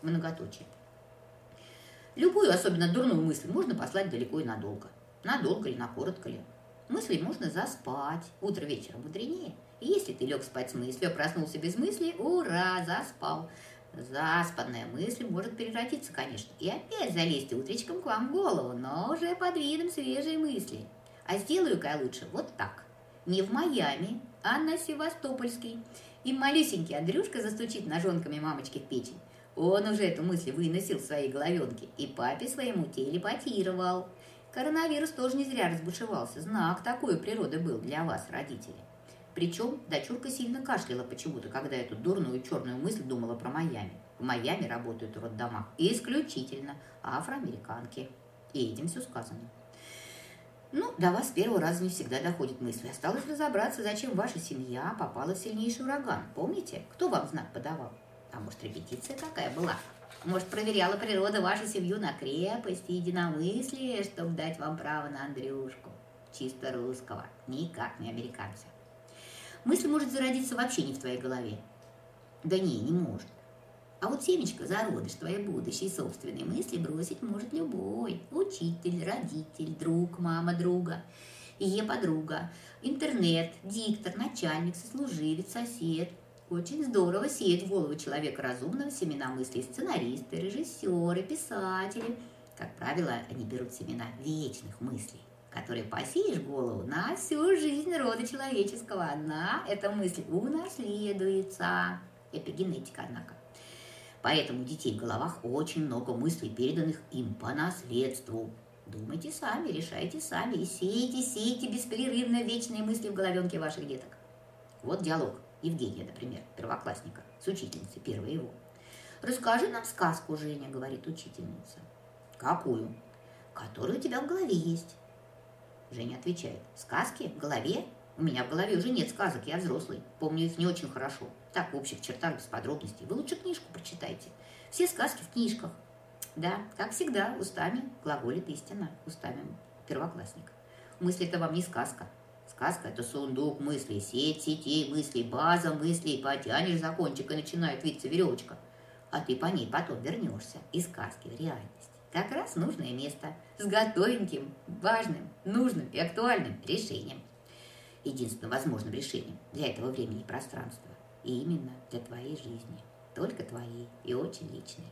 Многоточие. Любую, особенно дурную мысль, можно послать далеко и надолго. Надолго или на коротко ли. Мысли можно заспать, утро вечером мудренее – если ты лег спать с мыслью, проснулся без мысли, ура, заспал. Заспанная мысль может превратиться, конечно, и опять залезть утречком к вам в голову, но уже под видом свежей мысли. А сделаю-ка я лучше вот так. Не в Майами, а на Севастопольский. И малюсенький Андрюшка застучит ножонками мамочки в печень. Он уже эту мысль выносил в своей головенке и папе своему телепатировал. Коронавирус тоже не зря разбушевался. Знак такой природы был для вас, родители. Причем дочурка сильно кашляла почему-то, когда эту дурную черную мысль думала про Майами. В Майами работают в роддомах исключительно афроамериканки. И этим все сказано. Ну, до вас первого раза не всегда доходит мысль. Осталось разобраться, зачем ваша семья попала в сильнейший ураган. Помните, кто вам знак подавал? А может, репетиция какая была? Может, проверяла природа вашу семью на крепость и единомыслие, чтобы дать вам право на Андрюшку? чисто русского, никак не американца. Мысль может зародиться вообще не в твоей голове. Да не, не может. А вот семечко, зародыш твоей будущей собственной мысли бросить может любой. Учитель, родитель, друг, мама друга, ее подруга, интернет, диктор, начальник, сослуживец, сосед. Очень здорово сеять в голову человека разумного семена мыслей сценаристы, режиссеры, писатели. Как правило, они берут семена вечных мыслей которые посеешь голову на всю жизнь рода человеческого. Она, эта мысль, унаследуется. Эпигенетика, однако. Поэтому у детей в головах очень много мыслей, переданных им по наследству. Думайте сами, решайте сами и сейте, сейте беспрерывно вечные мысли в головенке ваших деток. Вот диалог Евгения, например, первоклассника, с учительницей, первой его. «Расскажи нам сказку, Женя», — говорит учительница. «Какую?» «Которая у тебя в голове есть». Женя отвечает. «Сказки? В голове? У меня в голове уже нет сказок, я взрослый. Помню их не очень хорошо. Так, в общих чертах, без подробностей. Вы лучше книжку прочитайте. Все сказки в книжках. Да, как всегда, устами глаголит истина, устами первоклассника. Мысли это вам не сказка. Сказка – это сундук мыслей, сеть сетей мыслей, база мыслей. Потянешь за кончик и начинает виться веревочка. А ты по ней потом вернешься из сказки в реальность. Как раз нужное место с готовеньким, важным, нужным и актуальным решением. Единственным возможным решением для этого времени и пространства. И именно для твоей жизни. Только твоей и очень личной.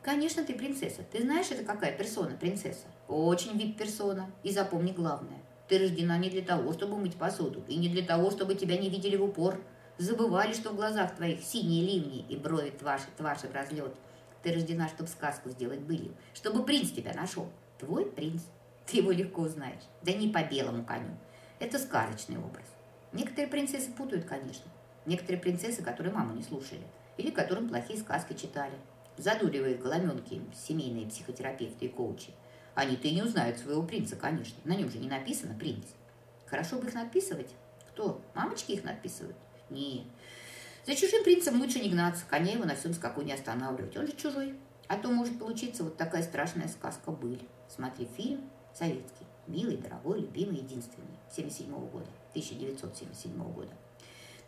Конечно, ты принцесса. Ты знаешь, это какая персона принцесса? Очень вип-персона. И запомни главное. Ты рождена не для того, чтобы мыть посуду, и не для того, чтобы тебя не видели в упор. Забывали, что в глазах твоих синие ливни и брови тваши, тваши в разлет. Ты рождена, чтобы сказку сделать былью, чтобы принц тебя нашел. Твой принц. Ты его легко узнаешь. Да не по белому коню. Это сказочный образ. Некоторые принцессы путают, конечно. Некоторые принцессы, которые маму не слушали. Или которым плохие сказки читали. Задуривают голоменки семейные психотерапевты и коучи. Они-то и не узнают своего принца, конечно. На нем же не написано «принц». Хорошо бы их надписывать. Кто? Мамочки их надписывают? Не. За чужим принцем лучше не гнаться, коня его на всем скаку не останавливать. Он же чужой. А то может получиться вот такая страшная сказка «Быль». Смотри фильм советский. Милый, дорогой, любимый, единственный. 77 года. 1977 года.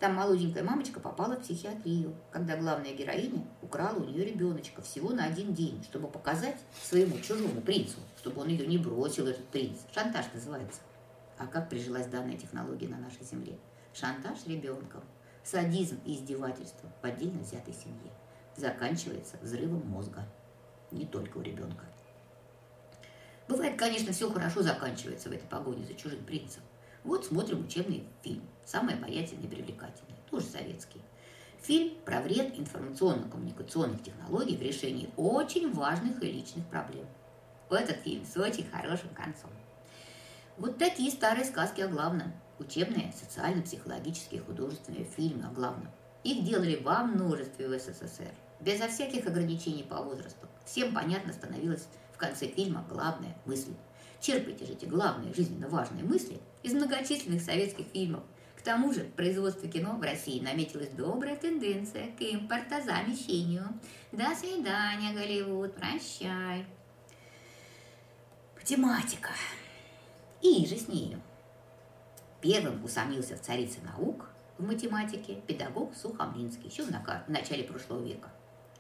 Там молоденькая мамочка попала в психиатрию, когда главная героиня украла у нее ребеночка всего на один день, чтобы показать своему чужому принцу, чтобы он ее не бросил, этот принц. Шантаж называется. А как прижилась данная технология на нашей земле? Шантаж ребенком, садизм и издевательство в отдельно взятой семье. Заканчивается взрывом мозга. Не только у ребенка. Бывает, конечно, все хорошо заканчивается в этой погоне за чужим принцем. Вот смотрим учебный фильм, самый обаятельный и привлекательный, тоже советский. Фильм про вред информационно-коммуникационных технологий в решении очень важных и личных проблем. Этот фильм с очень хорошим концом. Вот такие старые сказки о главном. Учебные, социально-психологические, художественные фильмы о главном. Их делали во множестве в СССР, безо всяких ограничений по возрасту. Всем понятно становилось в конце фильма главная мысль. Черпайте же эти главные жизненно важные мысли из многочисленных советских фильмов. К тому же в производстве кино в России наметилась добрая тенденция к импортозамещению. До свидания, Голливуд, прощай. Математика. И же с нею. Первым усомнился в царице наук в математике педагог Сухомлинский еще в начале прошлого века.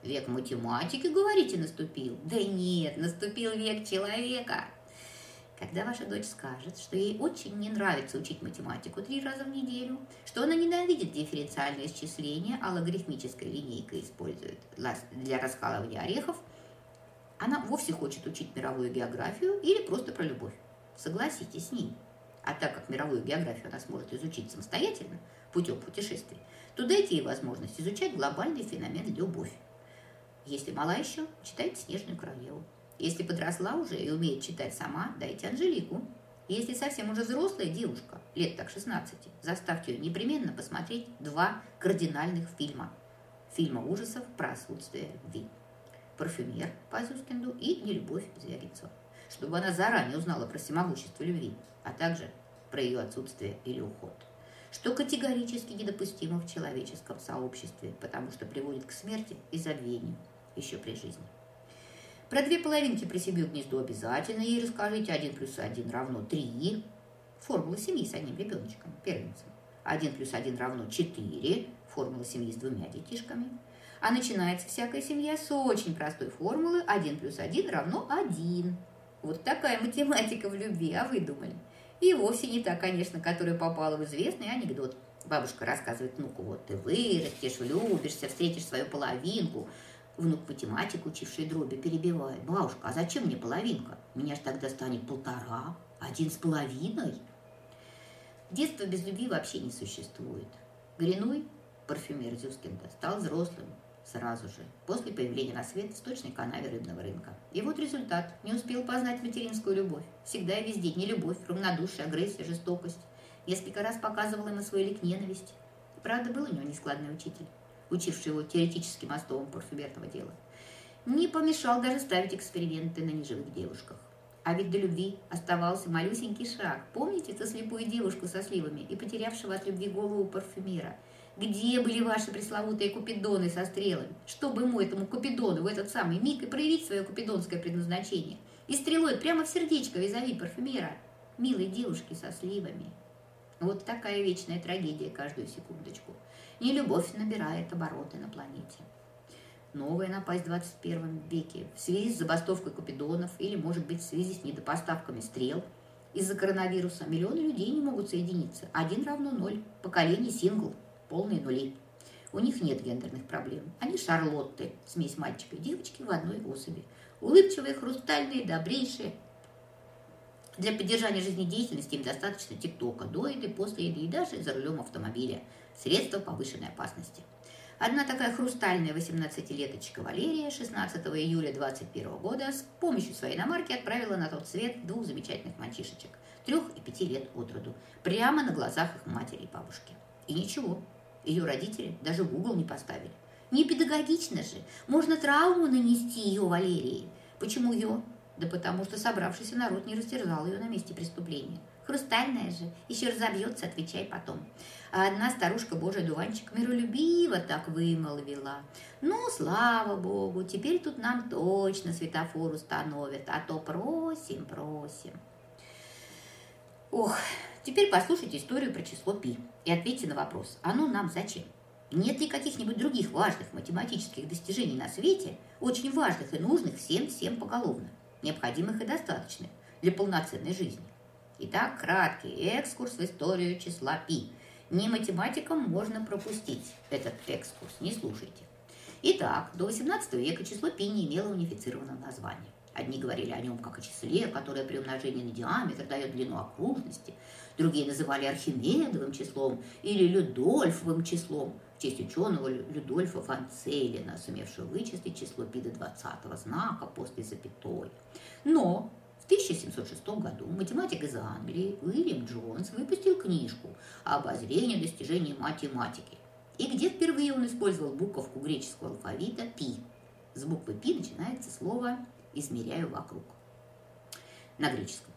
Век математики, говорите, наступил? Да нет, наступил век человека. Когда ваша дочь скажет, что ей очень не нравится учить математику три раза в неделю, что она ненавидит дифференциальное исчисление, а логарифмическая линейка использует для раскалывания орехов, она вовсе хочет учить мировую географию или просто про любовь. Согласитесь с ней. А так как мировую географию она сможет изучить самостоятельно, путем путешествий, то дайте ей возможность изучать глобальный феномен любовь. Если мала еще, читайте «Снежную королеву». Если подросла уже и умеет читать сама, дайте Анжелику. Если совсем уже взрослая девушка, лет так 16, заставьте ее непременно посмотреть два кардинальных фильма. Фильма ужасов про отсутствие любви. «Парфюмер» по Зюскинду и «Нелюбовь» Звягинцева. Чтобы она заранее узнала про всемогущество любви, а также про ее отсутствие или уход. Что категорически недопустимо в человеческом сообществе, потому что приводит к смерти и забвению еще при жизни. Про две половинки при себе гнездо обязательно ей расскажите. Один плюс один равно три. формула семьи с одним ребеночком, первенцем. 1 плюс 1 равно 4, формула семьи с двумя детишками. А начинается всякая семья с очень простой формулы 1 плюс 1 равно 1. Вот такая математика в любви, а вы думали? И вовсе не та, конечно, которая попала в известный анекдот. Бабушка рассказывает внуку, вот ты вырастешь, влюбишься, встретишь свою половинку. Внук математик, учивший дроби, перебивает. Бабушка, а зачем мне половинка? Меня ж тогда станет полтора, один с половиной. Детство без любви вообще не существует. Гриной, парфюмер Зюскинда, стал взрослым сразу же, после появления на свет в сточной канаве рыбного рынка. И вот результат. Не успел познать материнскую любовь. Всегда и везде не любовь, равнодушие, агрессия, жестокость. Несколько раз показывал ему свой лик ненависть. Правда, был у него нескладный учитель, учивший его теоретическим основам парфюмерного дела. Не помешал даже ставить эксперименты на неживых девушках. А ведь до любви оставался малюсенький шаг. Помните ту слепую девушку со сливами и потерявшего от любви голову парфюмера – где были ваши пресловутые купидоны со стрелами? Чтобы ему, этому купидону, в этот самый миг и проявить свое купидонское предназначение. И стрелой прямо в сердечко визави парфюмера. Милой девушки со сливами. Вот такая вечная трагедия каждую секундочку. Не любовь набирает обороты на планете. Новая напасть в 21 веке в связи с забастовкой купидонов или, может быть, в связи с недопоставками стрел. Из-за коронавируса миллионы людей не могут соединиться. Один равно ноль. Поколение сингл полные нули. У них нет гендерных проблем. Они шарлотты, смесь мальчика и девочки в одной особи. Улыбчивые, хрустальные, добрейшие. Для поддержания жизнедеятельности им достаточно тиктока, до еды, после еды и даже за рулем автомобиля. Средства повышенной опасности. Одна такая хрустальная 18-леточка Валерия 16 июля 21 года с помощью своей иномарки отправила на тот свет двух замечательных мальчишечек, трех и пяти лет от роду, прямо на глазах их матери и бабушки. И ничего, ее родители даже в угол не поставили. Не педагогично же. Можно травму нанести ее Валерии. Почему ее? Да потому что собравшийся народ не растерзал ее на месте преступления. Хрустальная же, еще разобьется, отвечай потом. А одна старушка Божий дуванчик миролюбиво так вымолвила. Ну, слава богу, теперь тут нам точно светофор установят, а то просим, просим. Ох, теперь послушайте историю про число π и ответьте на вопрос, оно нам зачем? Нет ли каких-нибудь других важных математических достижений на свете, очень важных и нужных всем-всем поголовно, необходимых и достаточных для полноценной жизни? Итак, краткий экскурс в историю числа π. Не математикам можно пропустить этот экскурс, не слушайте. Итак, до 18 века число π не имело унифицированного названия. Одни говорили о нем как о числе, которое при умножении на диаметр дает длину окружности, другие называли Архимедовым числом или Людольфовым числом, в честь ученого Людольфа фон Цейлина, сумевшего вычислить число пи до 20 знака после запятой. Но в 1706 году математик из Англии Уильям Джонс выпустил книжку «Обозрение достижений математики», и где впервые он использовал буковку греческого алфавита «пи». С буквы «пи» начинается слово измеряю вокруг. На греческом.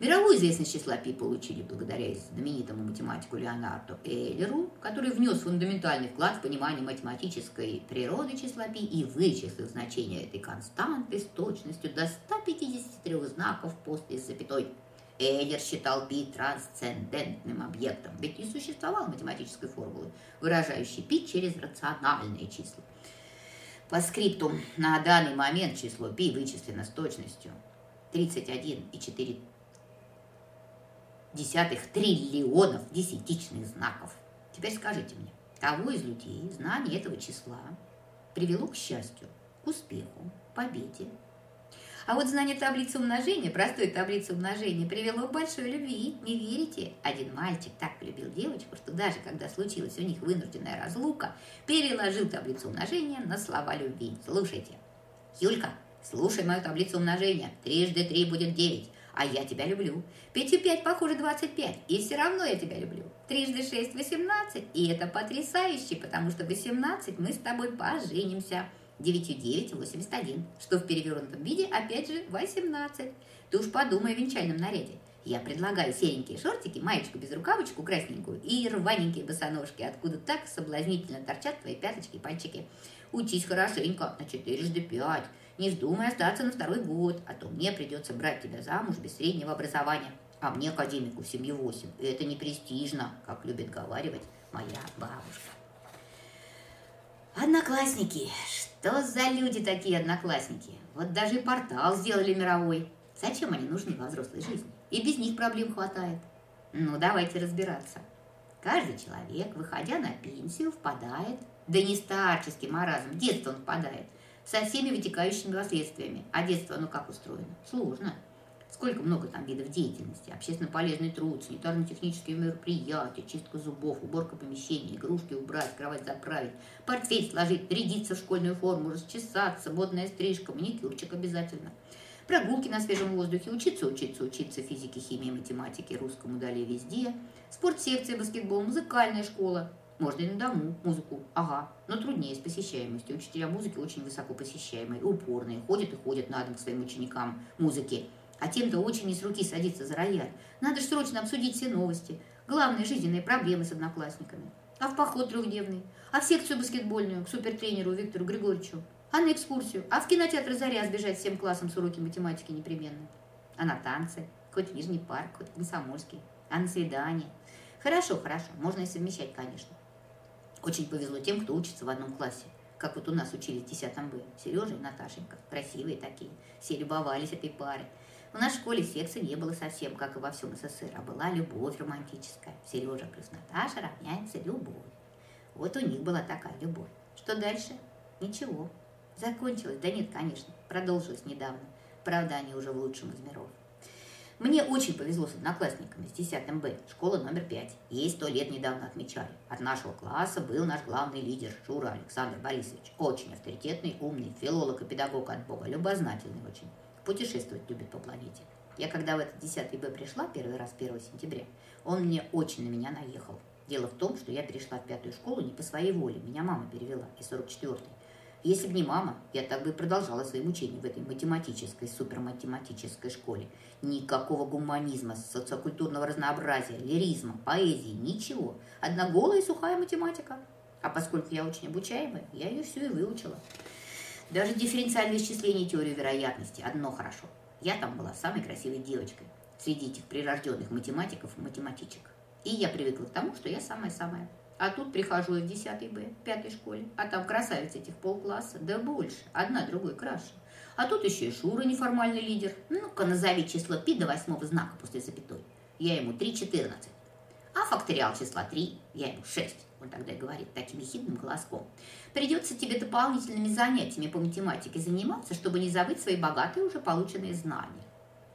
Мировую известность числа пи получили благодаря знаменитому математику Леонарду Эйлеру, который внес фундаментальный вклад в понимание математической природы числа пи и вычислил значение этой константы с точностью до 153 знаков после запятой. Эйлер считал пи трансцендентным объектом, ведь не существовало математической формулы, выражающей пи через рациональные числа. По скрипту, на данный момент число π вычислено с точностью 31,4 триллионов десятичных знаков. Теперь скажите мне, кого из людей знание этого числа привело к счастью, к успеху, победе а вот знание таблицы умножения, простой таблицы умножения, привело к большой любви. Не верите? Один мальчик так полюбил девочку, что даже когда случилась у них вынужденная разлука, переложил таблицу умножения на слова любви. Слушайте. Юлька, слушай мою таблицу умножения. Трижды три будет девять. А я тебя люблю. Пятью пять похоже двадцать пять. И все равно я тебя люблю. Трижды шесть восемнадцать. И это потрясающе, потому что восемнадцать мы с тобой поженимся. 9981, что в перевернутом виде опять же 18. Ты уж подумай о венчальном наряде. Я предлагаю серенькие шортики, маечку без рукавочку красненькую и рваненькие босоножки, откуда так соблазнительно торчат твои пяточки и пальчики. Учись хорошенько, на четырежды пять. Не вздумай остаться на второй год, а то мне придется брать тебя замуж без среднего образования. А мне, академику, в семье восемь. Это не престижно, как любит говаривать моя бабушка. Одноклассники. Что за люди такие одноклассники? Вот даже и портал сделали мировой. Зачем они нужны во взрослой жизни? И без них проблем хватает. Ну, давайте разбираться. Каждый человек, выходя на пенсию, впадает, да не старческий маразм, детство он впадает, со всеми вытекающими последствиями. А детство, ну как устроено? Сложно. Сколько много там видов деятельности. Общественно полезный труд, санитарно-технические мероприятия, чистка зубов, уборка помещений, игрушки убрать, кровать заправить, портфель сложить, рядиться в школьную форму, расчесаться, модная стрижка, маникюрчик обязательно. Прогулки на свежем воздухе, учиться, учиться, учиться физике, химии, математике, русскому далее везде. Спортсекция, баскетбол, музыкальная школа. Можно и на дому, музыку, ага, но труднее с посещаемостью. Учителя музыки очень высоко посещаемые, упорные, ходят и ходят на дом к своим ученикам музыки. А тем-то очень не с руки садиться за рояль. Надо же срочно обсудить все новости, главные жизненные проблемы с одноклассниками. А в поход трехдневный, а в секцию баскетбольную к супертренеру Виктору Григорьевичу, а на экскурсию, а в кинотеатр «Заря» сбежать всем классом с уроки математики непременно. А на танцы, хоть в Нижний парк, хоть в Комсомольский, а на свидание. Хорошо, хорошо, можно и совмещать, конечно. Очень повезло тем, кто учится в одном классе. Как вот у нас учились в 10 Б. Сережа и Наташенька. Красивые такие. Все любовались этой парой. В нашей школе секса не было совсем, как и во всем СССР, а была любовь романтическая. Сережа плюс Наташа равняется любовь. Вот у них была такая любовь. Что дальше? Ничего. Закончилось? Да нет, конечно. Продолжилось недавно. Правда, они уже в лучшем из миров. Мне очень повезло с одноклассниками с 10 Б, школа номер 5. Ей сто лет недавно отмечали. От нашего класса был наш главный лидер Шура Александр Борисович. Очень авторитетный, умный, филолог и педагог от Бога, любознательный очень путешествовать любит по планете. Я когда в этот 10 Б пришла первый раз 1 сентября, он мне очень на меня наехал. Дело в том, что я перешла в пятую школу не по своей воле. Меня мама перевела из 44-й. Если бы не мама, я так бы и продолжала свои мучения в этой математической, суперматематической школе. Никакого гуманизма, социокультурного разнообразия, лиризма, поэзии, ничего. Одна голая и сухая математика. А поскольку я очень обучаемая, я ее всю и выучила. Даже дифференциальное исчисление теории вероятности – одно хорошо. Я там была самой красивой девочкой среди этих прирожденных математиков и математичек. И я привыкла к тому, что я самая-самая. А тут прихожу в 10 Б, пятой школе, а там красавиц этих полкласса, да больше, одна другой краше. А тут еще и Шура, неформальный лидер. Ну-ка, назови число пи до восьмого знака после запятой. Я ему 3,14. А факториал числа 3, я ему 6 он тогда говорит таким ехидным голоском, придется тебе дополнительными занятиями по математике заниматься, чтобы не забыть свои богатые уже полученные знания.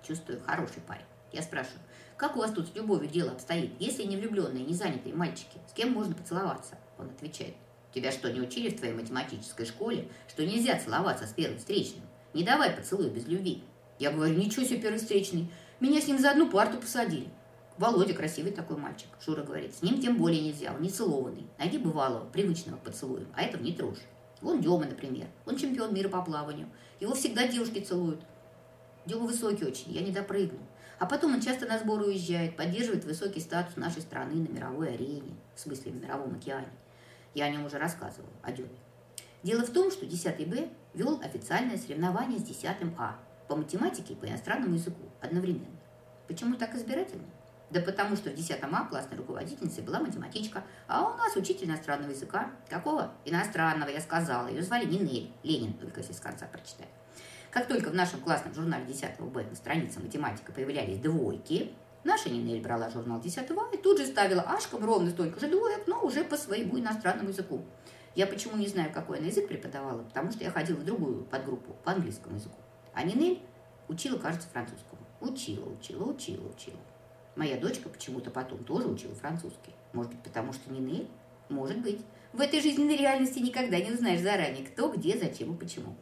Чувствую, хороший парень. Я спрашиваю, как у вас тут с любовью дело обстоит, если не влюбленные, не занятые мальчики? С кем можно поцеловаться? Он отвечает, тебя что, не учили в твоей математической школе, что нельзя целоваться с первым встречным? Не давай поцелуй без любви. Я говорю, ничего себе первый встречный. Меня с ним за одну парту посадили. Володя красивый такой мальчик. Шура говорит, с ним тем более нельзя, он не целованный. Найди бывалого, привычного поцелуем, а этого не трожь. Вон Дема, например. Он чемпион мира по плаванию. Его всегда девушки целуют. Дема высокий очень, я не допрыгну. А потом он часто на сборы уезжает, поддерживает высокий статус нашей страны на мировой арене, в смысле в мировом океане. Я о нем уже рассказывала, о Деме. Дело в том, что 10 Б вел официальное соревнование с 10 А по математике и по иностранному языку одновременно. Почему так избирательно? Да потому что в 10 А классной руководительницей была математичка, а у нас учитель иностранного языка. Какого? Иностранного, я сказала. Ее звали Нинель. Ленин, только если с конца прочитать. Как только в нашем классном журнале 10 Б на странице математика появлялись двойки, наша Нинель брала журнал 10 А и тут же ставила ашком ровно столько же двоек, но уже по своему иностранному языку. Я почему не знаю, какой она язык преподавала, потому что я ходила в другую подгруппу по английскому языку. А Нинель учила, кажется, французскому. Учила, учила, учила, учила. Моя дочка почему-то потом тоже учила французский. Может быть, потому что не Нель? Может быть. В этой жизненной реальности никогда не узнаешь заранее, кто, где, зачем и почему.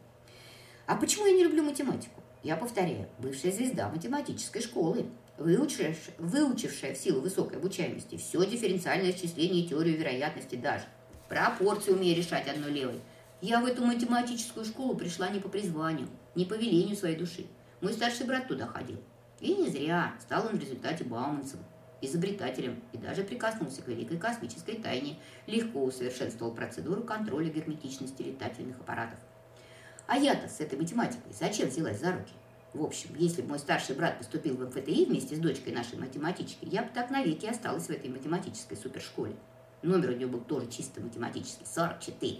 А почему я не люблю математику? Я повторяю, бывшая звезда математической школы, выучившая, выучившая в силу высокой обучаемости все дифференциальное исчисление и теорию вероятности даже. Пропорции умею решать одной левой. Я в эту математическую школу пришла не по призванию, не по велению своей души. Мой старший брат туда ходил. И не зря стал он в результате Бауманцем, изобретателем и даже прикоснулся к великой космической тайне, легко усовершенствовал процедуру контроля герметичности летательных аппаратов. А я-то с этой математикой зачем взялась за руки? В общем, если бы мой старший брат поступил в МФТИ вместе с дочкой нашей математички, я бы так навеки осталась в этой математической супершколе. Номер у нее был тоже чисто математический, 44.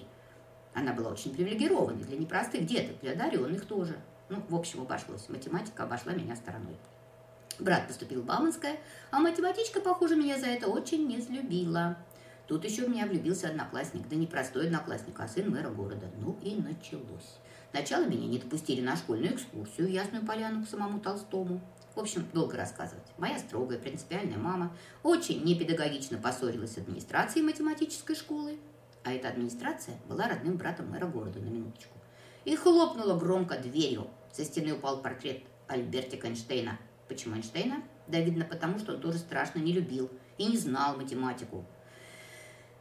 Она была очень привилегированной для непростых деток, для одаренных тоже. Ну, в общем, обошлось. Математика обошла меня стороной. Брат поступил в Бауманское, а математичка, похоже, меня за это очень не взлюбила. Тут еще в меня влюбился одноклассник, да не простой одноклассник, а сын мэра города. Ну и началось. Сначала меня не допустили на школьную экскурсию в Ясную Поляну к самому Толстому. В общем, долго рассказывать. Моя строгая, принципиальная мама очень непедагогично поссорилась с администрацией математической школы, а эта администрация была родным братом мэра города, на минуточку. И хлопнула громко дверью. Со стены упал портрет Альбертика Эйнштейна. Почему Эйнштейна? Да, видно, потому что он тоже страшно не любил и не знал математику.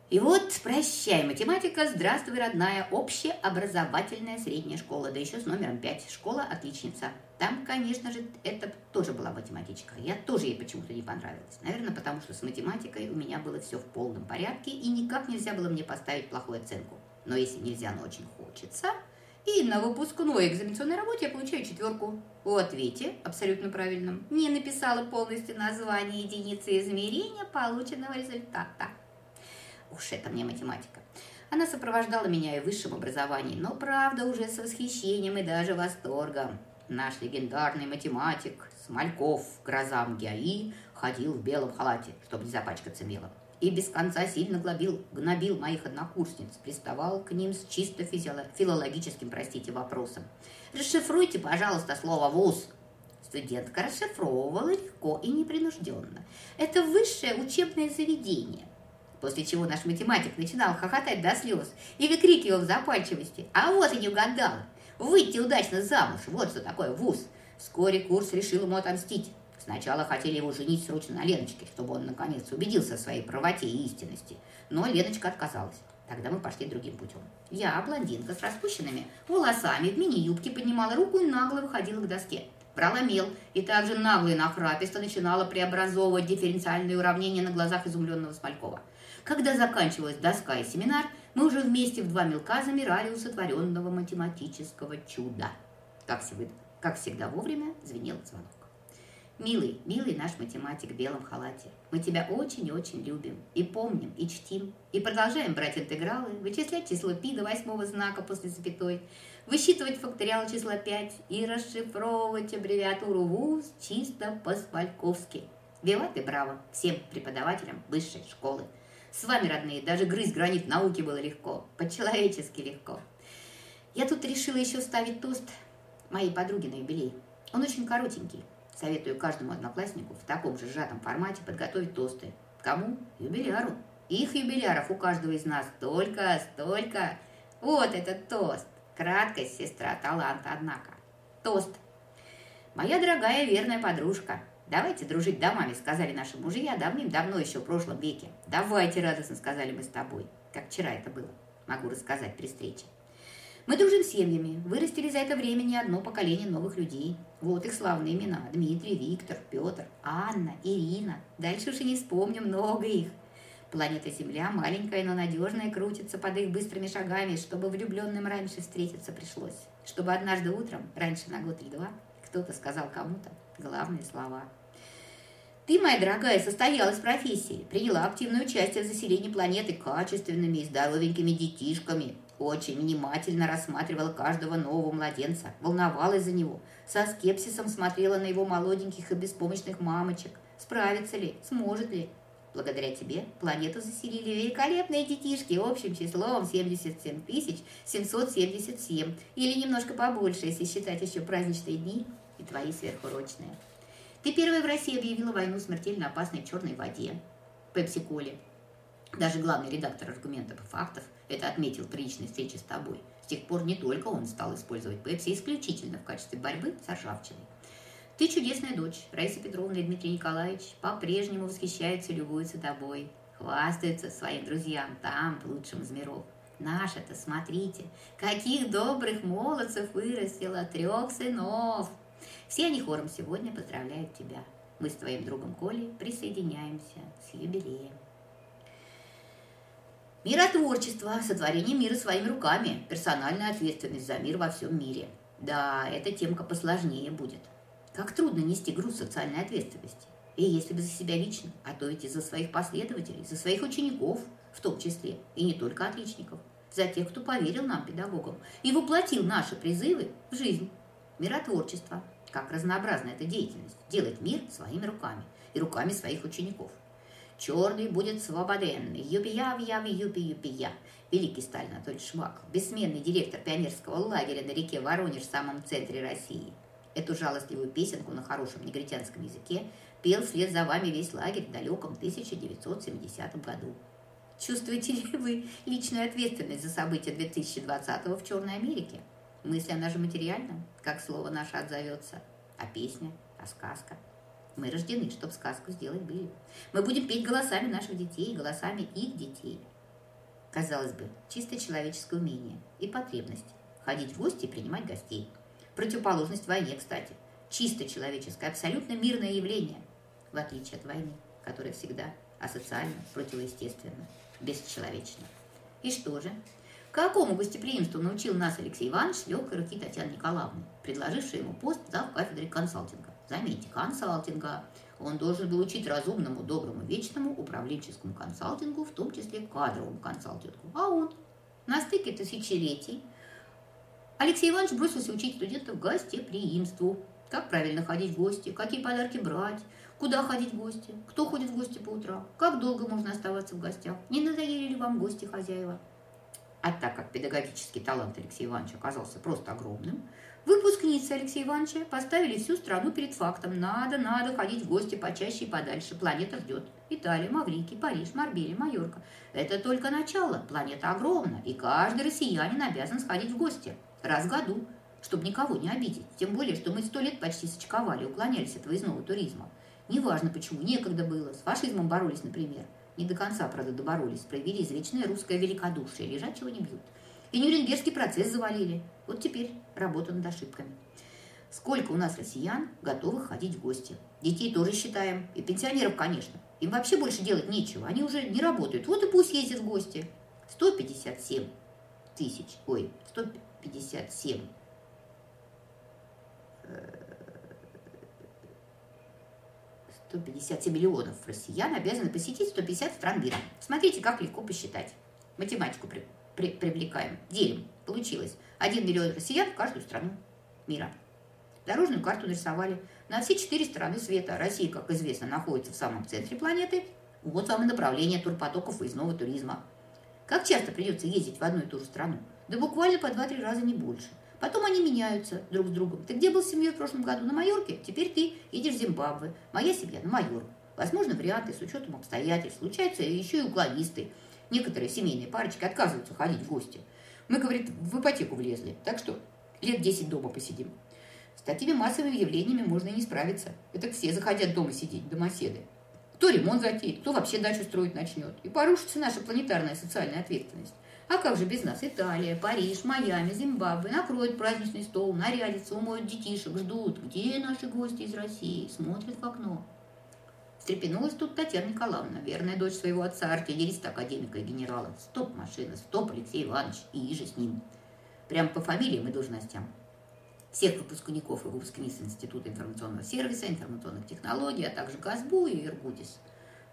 И вот, прощай, математика, здравствуй, родная, общеобразовательная средняя школа, да еще с номером 5, школа-отличница. Там, конечно же, это тоже была математичка. Я тоже ей почему-то не понравилась. Наверное, потому что с математикой у меня было все в полном порядке, и никак нельзя было мне поставить плохую оценку. Но если нельзя, но очень хочется, и на выпускной экзаменационной работе я получаю четверку. В ответе, абсолютно правильном, не написала полностью название единицы измерения полученного результата. Уж это мне математика. Она сопровождала меня и в высшем образовании, но, правда, уже с восхищением и даже восторгом. Наш легендарный математик Смольков, гроза МГИАИ, ходил в белом халате, чтобы не запачкаться мелом. И без конца сильно глобил, гнобил моих однокурсниц, приставал к ним с чисто филологическим, простите, вопросом. «Расшифруйте, пожалуйста, слово «вуз». Студентка расшифровывала легко и непринужденно. Это высшее учебное заведение – После чего наш математик начинал хохотать до слез и выкрикивал в запальчивости. А вот и не угадала. Выйти удачно замуж, вот что такое вуз. Вскоре курс решил ему отомстить. Сначала хотели его женить срочно на Леночке, чтобы он наконец убедился в своей правоте и истинности. Но Леночка отказалась. Тогда мы пошли другим путем. Я, блондинка с распущенными волосами, в мини-юбке поднимала руку и нагло выходила к доске. Брала мел и также нагло и нахраписто начинала преобразовывать дифференциальные уравнения на глазах изумленного Смолькова. Когда заканчивалась доска и семинар, мы уже вместе в два мелка замирали у сотворенного математического чуда. Как всегда, как всегда вовремя звенел звонок. Милый, милый наш математик в белом халате, мы тебя очень и очень любим, и помним, и чтим, и продолжаем брать интегралы, вычислять число пи до восьмого знака после запятой, высчитывать факториал числа 5 и расшифровывать аббревиатуру ВУЗ чисто по-спальковски. Виват и браво всем преподавателям высшей школы. С вами, родные, даже грызть гранит науки было легко, по-человечески легко. Я тут решила еще ставить тост моей подруге на юбилей. Он очень коротенький. Советую каждому однокласснику в таком же сжатом формате подготовить тосты. Кому? Юбиляру. Их юбиляров у каждого из нас столько, столько. Вот этот тост. Краткость, сестра таланта, однако. Тост. Моя дорогая верная подружка, «Давайте дружить домами», — сказали наши мужья давным-давно, еще в прошлом веке. «Давайте», — радостно сказали мы с тобой. Как вчера это было. Могу рассказать при встрече. Мы дружим семьями, вырастили за это время не одно поколение новых людей. Вот их славные имена. Дмитрий, Виктор, Петр, Анна, Ирина. Дальше уж и не вспомню много их. Планета Земля маленькая, но надежная, крутится под их быстрыми шагами, чтобы влюбленным раньше встретиться пришлось. Чтобы однажды утром, раньше на год или два, кто-то сказал кому-то главные слова – ты, моя дорогая, состоялась в профессии, приняла активное участие в заселении планеты качественными и здоровенькими детишками, очень внимательно рассматривала каждого нового младенца, волновалась за него, со скепсисом смотрела на его молоденьких и беспомощных мамочек. Справится ли, сможет ли? Благодаря тебе планету заселили великолепные детишки общим числом 77 777, или немножко побольше, если считать еще праздничные дни и твои сверхурочные. Ты первая в России объявила войну смертельно опасной черной воде, пепси-коле. Даже главный редактор аргументов и фактов это отметил при личной встрече с тобой. С тех пор не только он стал использовать пепси исключительно в качестве борьбы с ржавчиной. Ты чудесная дочь. Раиса Петровна и Дмитрий Николаевич по-прежнему восхищаются и любуются тобой. Хвастаются своим друзьям там, в лучшем из миров. Наша-то, смотрите, каких добрых молодцев вырастила, трех сынов. Все они хором сегодня поздравляют тебя. Мы с твоим другом Колей присоединяемся с юбилеем. Миротворчество, сотворение мира своими руками, персональная ответственность за мир во всем мире. Да, эта темка посложнее будет. Как трудно нести груз социальной ответственности. И если бы за себя лично, а то ведь и за своих последователей, за своих учеников в том числе, и не только отличников, за тех, кто поверил нам, педагогам, и воплотил наши призывы в жизнь. Миротворчество, как разнообразна эта деятельность, делать мир своими руками и руками своих учеников. Черный будет свободен, юпия в яви юпи юпия. Великий Сталин Анатольевич Шмаков, бессменный директор пионерского лагеря на реке Воронеж в самом центре России. Эту жалостливую песенку на хорошем негритянском языке пел вслед за вами весь лагерь в далеком 1970 году. Чувствуете ли вы личную ответственность за события 2020 в Черной Америке? Мысль, она же материальна, как слово наше отзовется. А песня, а сказка. Мы рождены, чтобы сказку сделать были. Мы будем петь голосами наших детей, голосами их детей. Казалось бы, чисто человеческое умение и потребность ходить в гости и принимать гостей. Противоположность войне, кстати. Чисто человеческое, абсолютно мирное явление, в отличие от войны, которая всегда асоциально, противоестественно, бесчеловечно. И что же? Какому гостеприимству научил нас Алексей Иванович с легкой руки Татьяны Николаевны, предложившей ему пост зав кафедры консалтинга? Заметьте, консалтинга. Он должен был учить разумному, доброму, вечному управленческому консалтингу, в том числе кадровому консалтингу. А он на стыке тысячелетий Алексей Иванович бросился учить студентов гостеприимству. Как правильно ходить в гости, какие подарки брать, куда ходить в гости, кто ходит в гости по утрам, как долго можно оставаться в гостях, не надоели ли вам гости хозяева. А так как педагогический талант Алексея Ивановича оказался просто огромным, выпускницы Алексея Ивановича поставили всю страну перед фактом. Надо, надо ходить в гости почаще и подальше. Планета ждет. Италия, Маврикий, Париж, Марбелья, Майорка. Это только начало. Планета огромна, и каждый россиянин обязан сходить в гости. Раз в году, чтобы никого не обидеть. Тем более, что мы сто лет почти сочковали, уклонялись от выездного туризма. Неважно почему, некогда было. С фашизмом боролись, например. Не до конца, правда, доборолись. Проявили извечное русское великодушие. Лежать чего не бьют. И Нюрнбергский процесс завалили. Вот теперь работа над ошибками. Сколько у нас россиян готовых ходить в гости? Детей тоже считаем. И пенсионеров, конечно. Им вообще больше делать нечего. Они уже не работают. Вот и пусть ездят в гости. 157 тысяч. Ой, 157 157 миллионов россиян обязаны посетить 150 стран мира. Смотрите, как легко посчитать. Математику при, при, привлекаем. Делим. Получилось. 1 миллион россиян в каждую страну мира. Дорожную карту нарисовали на все четыре стороны света. Россия, как известно, находится в самом центре планеты. Вот вам и направление турпотоков выездного туризма. Как часто придется ездить в одну и ту же страну? Да буквально по 2-3 раза не больше. Потом они меняются друг с другом. Ты где был с семьей в прошлом году? На Майорке? Теперь ты едешь в Зимбабве. Моя семья на Майорку. Возможно, варианты с учетом обстоятельств. Случаются еще и уклонисты. Некоторые семейные парочки отказываются ходить в гости. Мы, говорит, в ипотеку влезли. Так что лет 10 дома посидим. С такими массовыми явлениями можно и не справиться. Это все захотят дома сидеть, домоседы. Кто ремонт затеет, кто вообще дачу строить начнет. И порушится наша планетарная социальная ответственность. А как же без нас? Италия, Париж, Майами, Зимбабве накроют праздничный стол, нарядятся, умоют детишек, ждут. Где наши гости из России? Смотрят в окно. Встрепенулась тут Татьяна Николаевна, верная дочь своего отца, артиллериста, академика и генерала. Стоп, машина, стоп, Алексей Иванович, и иже с ним. Прям по фамилиям и должностям. Всех выпускников и выпускниц Института информационного сервиса, информационных технологий, а также ГАЗБУ и Иргутис.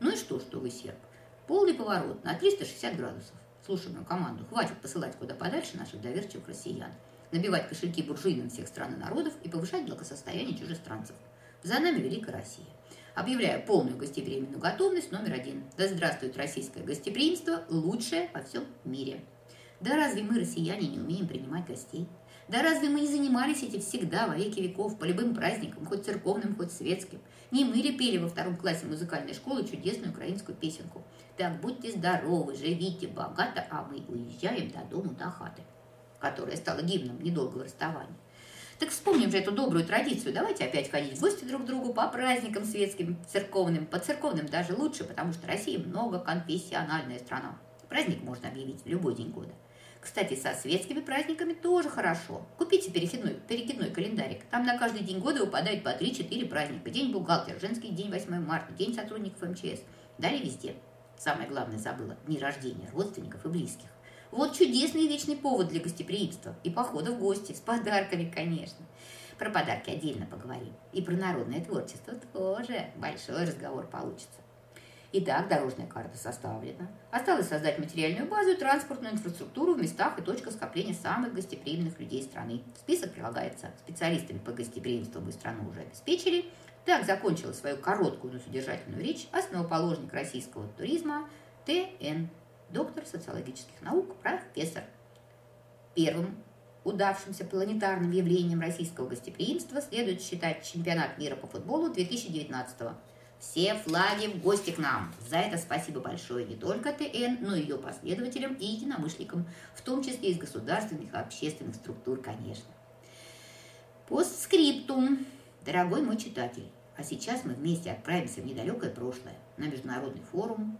Ну и что, что вы серб? Полный поворот на 360 градусов. Слушай мою команду, хватит посылать куда подальше наших доверчивых россиян, набивать кошельки буржуинам всех стран и народов и повышать благосостояние чужестранцев. За нами Великая Россия. Объявляю полную гостеприимную готовность номер один. Да здравствует российское гостеприимство, лучшее во всем мире. Да разве мы, россияне, не умеем принимать гостей? Да разве мы не занимались этим всегда, во веки веков, по любым праздникам, хоть церковным, хоть светским? Не мы ли пели во втором классе музыкальной школы чудесную украинскую песенку? Так будьте здоровы, живите богато, а мы уезжаем до дому, до хаты, которая стала гимном недолгого расставания. Так вспомним же эту добрую традицию. Давайте опять ходить в гости друг к другу по праздникам светским, церковным. По церковным даже лучше, потому что Россия многоконфессиональная страна. Праздник можно объявить в любой день года. Кстати, со светскими праздниками тоже хорошо. Купите перекидной, перекидной календарик. Там на каждый день года выпадает по 3-4 праздника. День бухгалтера, женский день 8 марта, день сотрудников МЧС. Далее везде. Самое главное забыла – дни рождения родственников и близких. Вот чудесный вечный повод для гостеприимства и похода в гости, с подарками, конечно. Про подарки отдельно поговорим. И про народное творчество тоже большой разговор получится. Итак, дорожная карта составлена. Осталось создать материальную базу транспортную инфраструктуру в местах и точках скопления самых гостеприимных людей страны. Список прилагается. Специалистами по гостеприимству мы страну уже обеспечили. Так закончила свою короткую, но содержательную речь основоположник российского туризма Т.Н. Доктор социологических наук, профессор. Первым удавшимся планетарным явлением российского гостеприимства следует считать чемпионат мира по футболу 2019 года все флаги в гости к нам. За это спасибо большое не только ТН, но и ее последователям и единомышленникам, в том числе из государственных и общественных структур, конечно. Постскриптум. Дорогой мой читатель, а сейчас мы вместе отправимся в недалекое прошлое, на международный форум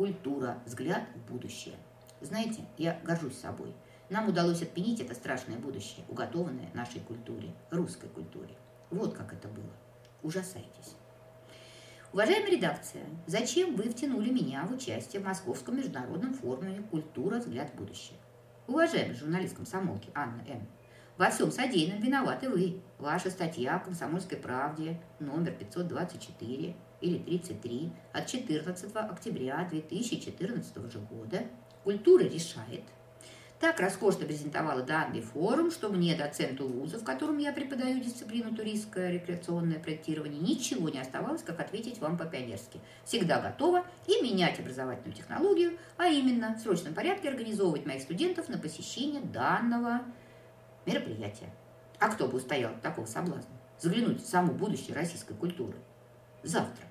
«Культура. Взгляд в будущее». Знаете, я горжусь собой. Нам удалось отменить это страшное будущее, уготованное нашей культуре, русской культуре. Вот как это было. Ужасайтесь. Уважаемая редакция, зачем вы втянули меня в участие в Московском международном форуме «Культура. Взгляд в будущее»? Уважаемый журналист комсомолки Анна М. Во всем содеянном виноваты вы. Ваша статья в «Комсомольской правде» номер 524 или 33 от 14 октября 2014 года «Культура решает» Так роскошно презентовала данный форум, что мне, доценту вуза, в котором я преподаю дисциплину туристское рекреационное проектирование, ничего не оставалось, как ответить вам по-пионерски. Всегда готова и менять образовательную технологию, а именно в срочном порядке организовывать моих студентов на посещение данного мероприятия. А кто бы устоял от такого соблазна? Заглянуть в саму будущее российской культуры. Завтра.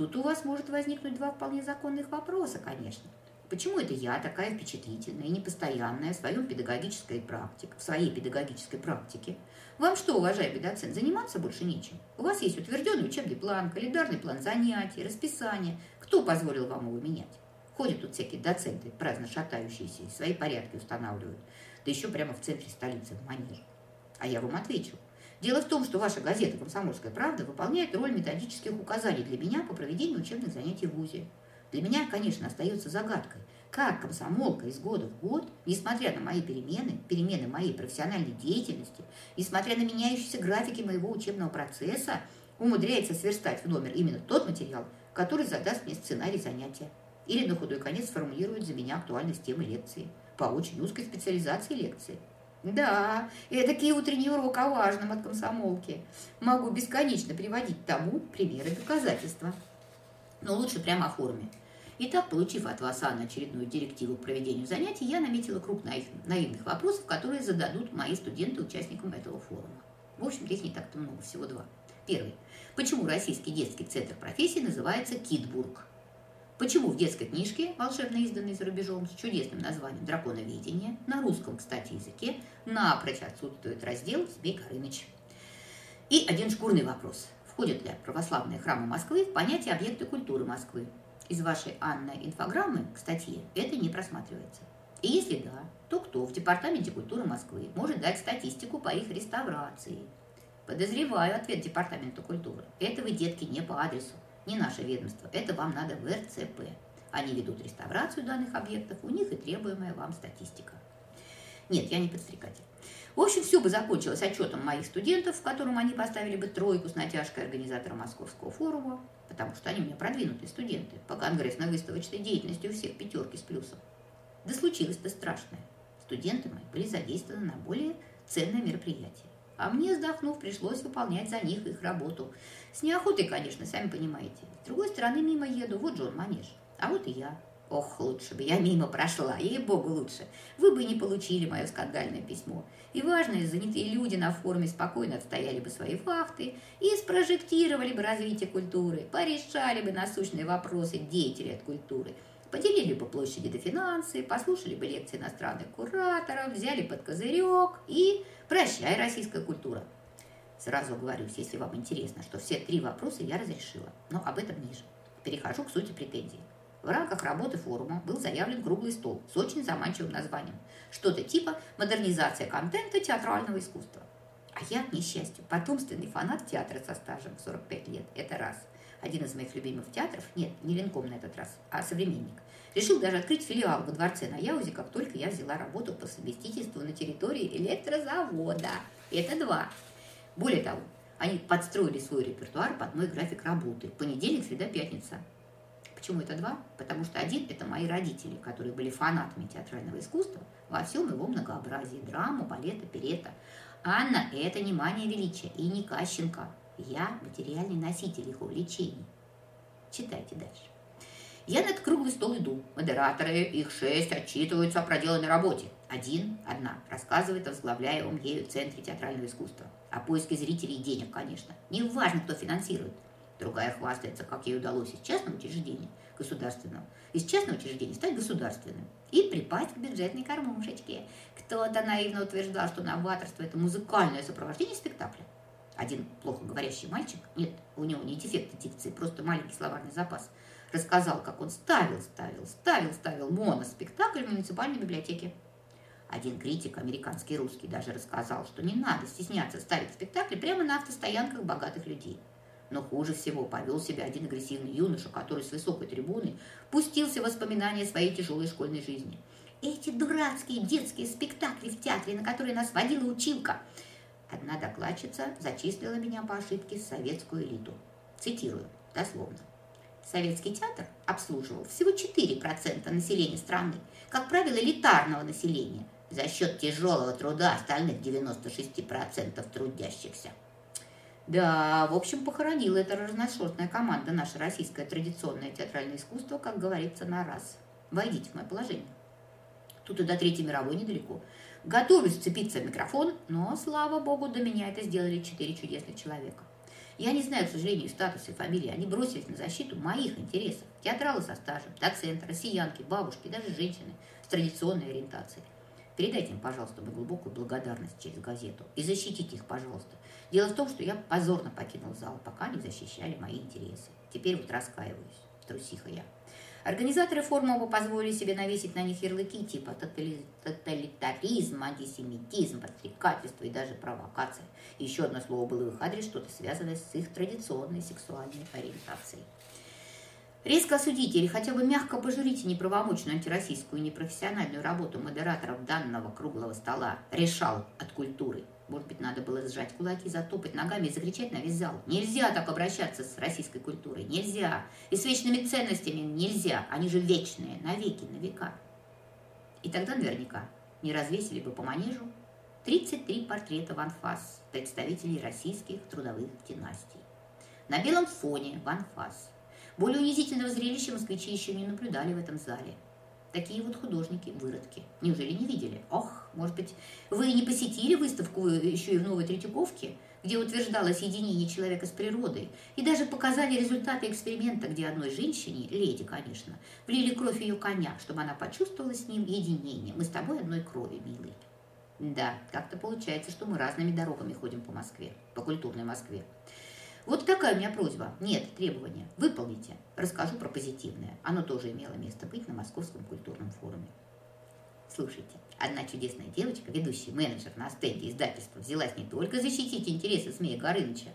Тут у вас может возникнуть два вполне законных вопроса, конечно. Почему это я такая впечатлительная и непостоянная в, своем педагогической практике, в своей педагогической практике? Вам что, уважаемый доцент, заниматься больше нечем? У вас есть утвержденный учебный план, календарный план занятий, расписание. Кто позволил вам его менять? Ходят тут всякие доценты, праздно шатающиеся, свои порядки устанавливают. Да еще прямо в центре столицы, в Манеже. А я вам отвечу. Дело в том, что ваша газета «Комсомольская правда» выполняет роль методических указаний для меня по проведению учебных занятий в ВУЗе. Для меня, конечно, остается загадкой, как комсомолка из года в год, несмотря на мои перемены, перемены моей профессиональной деятельности, несмотря на меняющиеся графики моего учебного процесса, умудряется сверстать в номер именно тот материал, который задаст мне сценарий занятия. Или на худой конец сформулирует за меня актуальность темы лекции по очень узкой специализации лекции. Да, такие утренний урок о важном от комсомолки. Могу бесконечно приводить тому примеры доказательства. Но лучше прямо о форме. Итак, получив от вас, Анна, очередную директиву к проведению занятий, я наметила круг наивных вопросов, которые зададут мои студенты участникам этого форума. В общем-то, их не так-то много, всего два. Первый. Почему Российский детский центр профессий называется Китбург? Почему в детской книжке, волшебно изданной за рубежом, с чудесным названием «Драконоведение», на русском, кстати, языке, напрочь отсутствует раздел «Змей Горыныч»? И один шкурный вопрос. Входят ли православные храмы Москвы в понятие объекты культуры Москвы? из вашей Анны инфограммы к статье это не просматривается. И если да, то кто в Департаменте культуры Москвы может дать статистику по их реставрации? Подозреваю ответ Департамента культуры. Это вы, детки, не по адресу, не наше ведомство. Это вам надо в РЦП. Они ведут реставрацию данных объектов, у них и требуемая вам статистика. Нет, я не подстрекатель. В общем, все бы закончилось отчетом моих студентов, в котором они поставили бы тройку с натяжкой организатора Московского форума, потому что они у меня продвинутые студенты, по конгрессно-выставочной деятельности у всех пятерки с плюсом. Да случилось-то страшное. Студенты мои были задействованы на более ценное мероприятие. А мне, вздохнув, пришлось выполнять за них их работу. С неохотой, конечно, сами понимаете. С другой стороны, мимо еду, вот Джон Манеж. А вот и я. Ох, лучше бы я мимо прошла, ей-богу, лучше. Вы бы не получили мое скандальное письмо. И важные занятые люди на форуме спокойно отстояли бы свои факты и спрожектировали бы развитие культуры, порешали бы насущные вопросы деятелей от культуры, поделили бы площади до финансы, послушали бы лекции иностранных кураторов, взяли под козырек и прощай, российская культура. Сразу говорюсь, если вам интересно, что все три вопроса я разрешила, но об этом ниже. Перехожу к сути претензий. В рамках работы форума был заявлен круглый стол с очень заманчивым названием. Что-то типа «Модернизация контента театрального искусства». А я, к несчастью, потомственный фанат театра со стажем в 45 лет. Это раз. Один из моих любимых театров, нет, не Ленком на этот раз, а современник, решил даже открыть филиал во дворце на Яузе, как только я взяла работу по совместительству на территории электрозавода. Это два. Более того, они подстроили свой репертуар под мой график работы. Понедельник, среда, пятница. Почему это два? Потому что один – это мои родители, которые были фанатами театрального искусства во всем его многообразии – драма, балета, перета. Анна – это не мания величия и не Кащенко. Я – материальный носитель их увлечений. Читайте дальше. Я на этот круглый стол иду. Модераторы, их шесть, отчитываются о проделанной работе. Один, одна, рассказывает о возглавляемом ею Центре театрального искусства. О поиске зрителей и денег, конечно. Не важно, кто финансирует. Другая хвастается, как ей удалось из частного учреждения государственного, из частного учреждения стать государственным и припасть к бюджетной кормушечке. Кто-то наивно утверждал, что новаторство – это музыкальное сопровождение спектакля. Один плохо говорящий мальчик, нет, у него не дефект дикции, просто маленький словарный запас, рассказал, как он ставил, ставил, ставил, ставил моноспектакль в муниципальной библиотеке. Один критик, американский русский, даже рассказал, что не надо стесняться ставить спектакли прямо на автостоянках богатых людей – но хуже всего повел себя один агрессивный юноша, который с высокой трибуны пустился в воспоминания своей тяжелой школьной жизни. Эти дурацкие детские спектакли в театре, на которые нас водила училка. Одна докладчица зачислила меня по ошибке в советскую элиту. Цитирую, дословно. Советский театр обслуживал всего 4% населения страны, как правило, элитарного населения, за счет тяжелого труда остальных 96% трудящихся. Да, в общем, похоронила эта разношерстная команда наше российское традиционное театральное искусство, как говорится, на раз. Войдите в мое положение. Тут и до Третьей мировой недалеко. Готовлюсь вцепиться в микрофон, но, слава богу, до меня это сделали четыре чудесных человека. Я не знаю, к сожалению, статуса и фамилии. Они бросились на защиту моих интересов. Театралы со стажем, доценты, россиянки, бабушки, даже женщины с традиционной ориентацией. Передайте им, пожалуйста, мою глубокую благодарность через газету. И защитите их, пожалуйста. Дело в том, что я позорно покинул зал, пока не защищали мои интересы. Теперь вот раскаиваюсь. Трусиха я. Организаторы форума бы позволили себе навесить на них ярлыки типа тоталитаризм, антисемитизм, подстрекательство и даже провокация. Еще одно слово было в их адрес, что-то связанное с их традиционной сексуальной ориентацией. Резко осудите или хотя бы мягко пожурите неправомочную антироссийскую и непрофессиональную работу модераторов данного круглого стола «Решал от культуры». Может быть, надо было сжать кулаки, затопать ногами и закричать на весь зал. Нельзя так обращаться с российской культурой. Нельзя. И с вечными ценностями нельзя. Они же вечные, навеки, на века. И тогда наверняка не развесили бы по манежу 33 портрета в анфас представителей российских трудовых династий. На белом фоне в анфас более унизительного зрелища москвичи еще не наблюдали в этом зале. Такие вот художники, выродки. Неужели не видели? Ох, может быть, вы не посетили выставку еще и в Новой Третьяковке, где утверждалось единение человека с природой, и даже показали результаты эксперимента, где одной женщине, леди, конечно, влили кровь ее коня, чтобы она почувствовала с ним единение. Мы с тобой одной крови, милый. Да, как-то получается, что мы разными дорогами ходим по Москве, по культурной Москве. Вот такая у меня просьба. Нет, требования. Выполните. Расскажу про позитивное. Оно тоже имело место быть на Московском культурном форуме. Слушайте, одна чудесная девочка, ведущий менеджер на стенде издательства, взялась не только защитить интересы Змея Горыныча,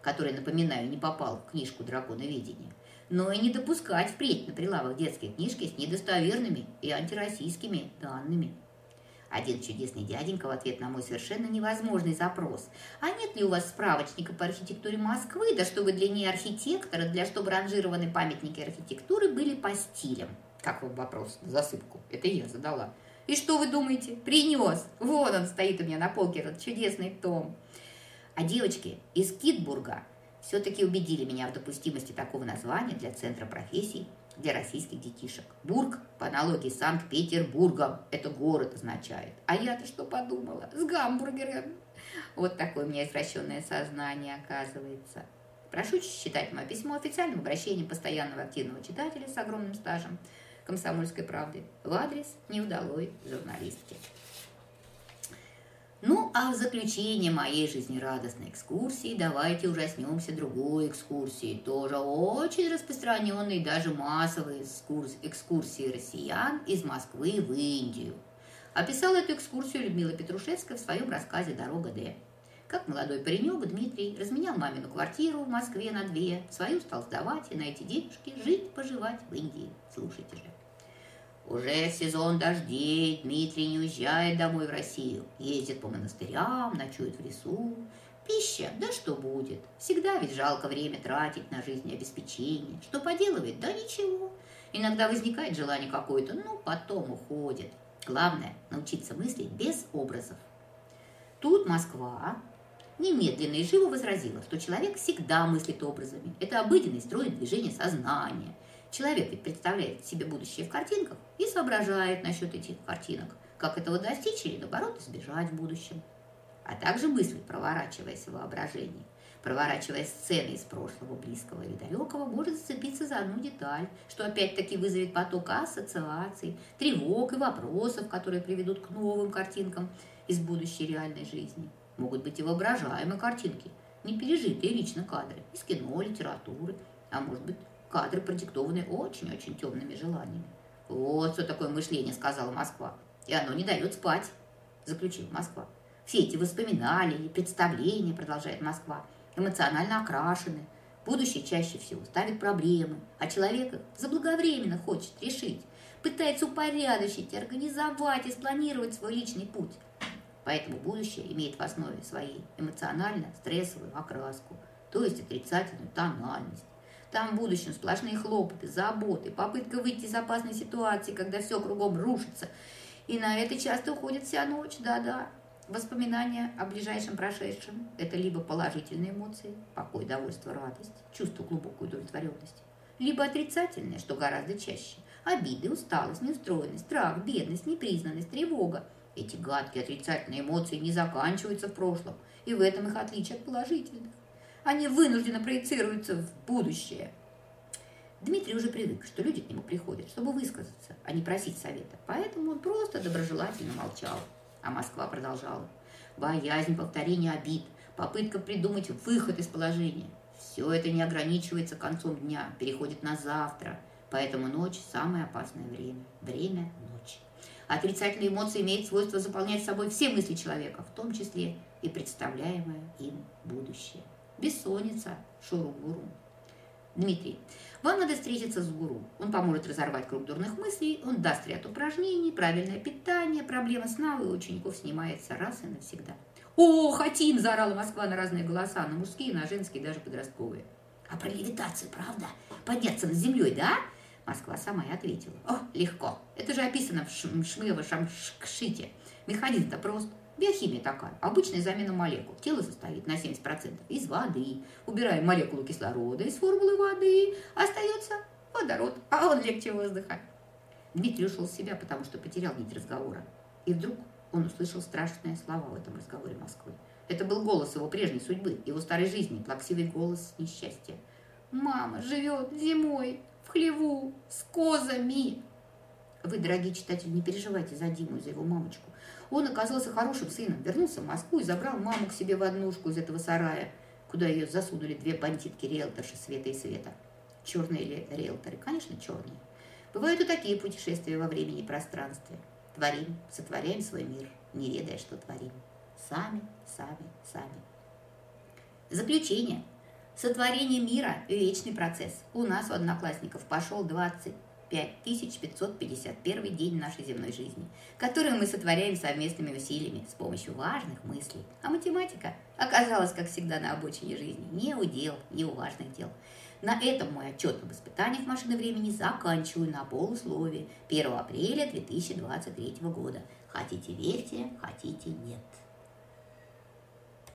который, напоминаю, не попал в книжку «Драконоведение», но и не допускать впредь на прилавах детские книжки с недостоверными и антироссийскими данными. Один чудесный дяденька в ответ на мой совершенно невозможный запрос. А нет ли у вас справочника по архитектуре Москвы, да чтобы для ней архитектора, для чтобы ранжированы памятники архитектуры были по стилям? Как вам вопрос? Засыпку. Это я задала. И что вы думаете? Принес. Вон он стоит у меня на полке, этот чудесный том. А девочки из Китбурга все-таки убедили меня в допустимости такого названия для Центра профессий для российских детишек. Бург, по аналогии с Санкт-Петербургом, это город означает. А я-то что подумала? С гамбургером. Вот такое у меня извращенное сознание оказывается. Прошу считать мое письмо официальным обращением постоянного активного читателя с огромным стажем комсомольской правды в адрес неудалой журналистки. Ну, а в заключение моей жизнерадостной экскурсии давайте ужаснемся другой экскурсии, тоже очень распространенной, даже массовой экскурсии россиян из Москвы в Индию. Описала эту экскурсию Людмила Петрушевская в своем рассказе «Дорога Д». Как молодой паренек Дмитрий разменял мамину квартиру в Москве на две, свою стал сдавать и на эти денежки жить, поживать в Индии. Слушайте же. Уже сезон дождей, Дмитрий не уезжает домой в Россию. Ездит по монастырям, ночует в лесу. Пища, да что будет. Всегда ведь жалко время тратить на жизнеобеспечение. Что поделывает? Да ничего. Иногда возникает желание какое-то, но потом уходит. Главное – научиться мыслить без образов. Тут Москва немедленно и живо возразила, что человек всегда мыслит образами. Это обыденный строит движение сознания. Человек ведь представляет себе будущее в картинках и соображает насчет этих картинок, как этого достичь или, наоборот, избежать в будущем. А также мысли, проворачиваясь в воображении, проворачивая сцены из прошлого, близкого или далекого, может зацепиться за одну деталь, что опять-таки вызовет поток ассоциаций, тревог и вопросов, которые приведут к новым картинкам из будущей реальной жизни. Могут быть и воображаемые картинки, не пережитые лично кадры из кино, литературы, а может быть кадры, продиктованные очень-очень темными желаниями. Вот что такое мышление, сказала Москва. И оно не дает спать, заключила Москва. Все эти воспоминания и представления, продолжает Москва, эмоционально окрашены. Будущее чаще всего ставит проблемы, а человек их заблаговременно хочет решить, пытается упорядочить, организовать и спланировать свой личный путь. Поэтому будущее имеет в основе своей эмоционально-стрессовую окраску, то есть отрицательную тональность. Там в будущем сплошные хлопоты, заботы, попытка выйти из опасной ситуации, когда все кругом рушится. И на это часто уходит вся ночь, да-да. Воспоминания о ближайшем прошедшем – это либо положительные эмоции, покой, довольство, радость, чувство глубокой удовлетворенности, либо отрицательные, что гораздо чаще – обиды, усталость, неустроенность, страх, бедность, непризнанность, тревога – эти гадкие отрицательные эмоции не заканчиваются в прошлом, и в этом их отличие от положительных. Они вынужденно проецируются в будущее. Дмитрий уже привык, что люди к нему приходят, чтобы высказаться, а не просить совета. Поэтому он просто доброжелательно молчал. А Москва продолжала. Боязнь повторения обид, попытка придумать выход из положения. Все это не ограничивается концом дня, переходит на завтра. Поэтому ночь – самое опасное время. Время Отрицательные эмоции имеют свойство заполнять собой все мысли человека, в том числе и представляемое им будущее. Бессонница, шуру-гуру. Дмитрий, вам надо встретиться с гуру. Он поможет разорвать круг дурных мыслей, он даст ряд упражнений, правильное питание, проблема сна у учеников снимается раз и навсегда. «О, хотим!» – заорала Москва на разные голоса, на мужские, на женские, даже подростковые. «А про левитацию, правда? Подняться над землей, да?» Москва сама и ответила. О, легко. Это же описано в Шмево-Шамшите. Механизм-то прост. Биохимия такая. Обычная замена молекул. Тело состоит на 70% из воды. Убираем молекулу кислорода из формулы воды. Остается водород, а он легче воздуха. Дмитрий ушел в себя, потому что потерял нить разговора. И вдруг он услышал страшные слова в этом разговоре Москвы. Это был голос его прежней судьбы, его старой жизни, плаксивый голос несчастья. «Мама живет зимой, хлеву, с козами. Вы, дорогие читатели, не переживайте за Диму и за его мамочку. Он оказался хорошим сыном, вернулся в Москву и забрал маму к себе в однушку из этого сарая, куда ее засунули две бандитки-риэлторши Света и Света. Черные ли риэлторы? Конечно, черные. Бывают и такие путешествия во времени и пространстве. Творим, сотворяем свой мир, не ведая, что творим. Сами, сами, сами. Заключение. Сотворение мира – вечный процесс. У нас, у одноклассников, пошел 25 551 день нашей земной жизни, который мы сотворяем совместными усилиями с помощью важных мыслей. А математика оказалась, как всегда, на обочине жизни. Не у дел, не у важных дел. На этом мой отчет об испытаниях машины времени заканчиваю на полусловие 1 апреля 2023 года. Хотите верьте, хотите нет.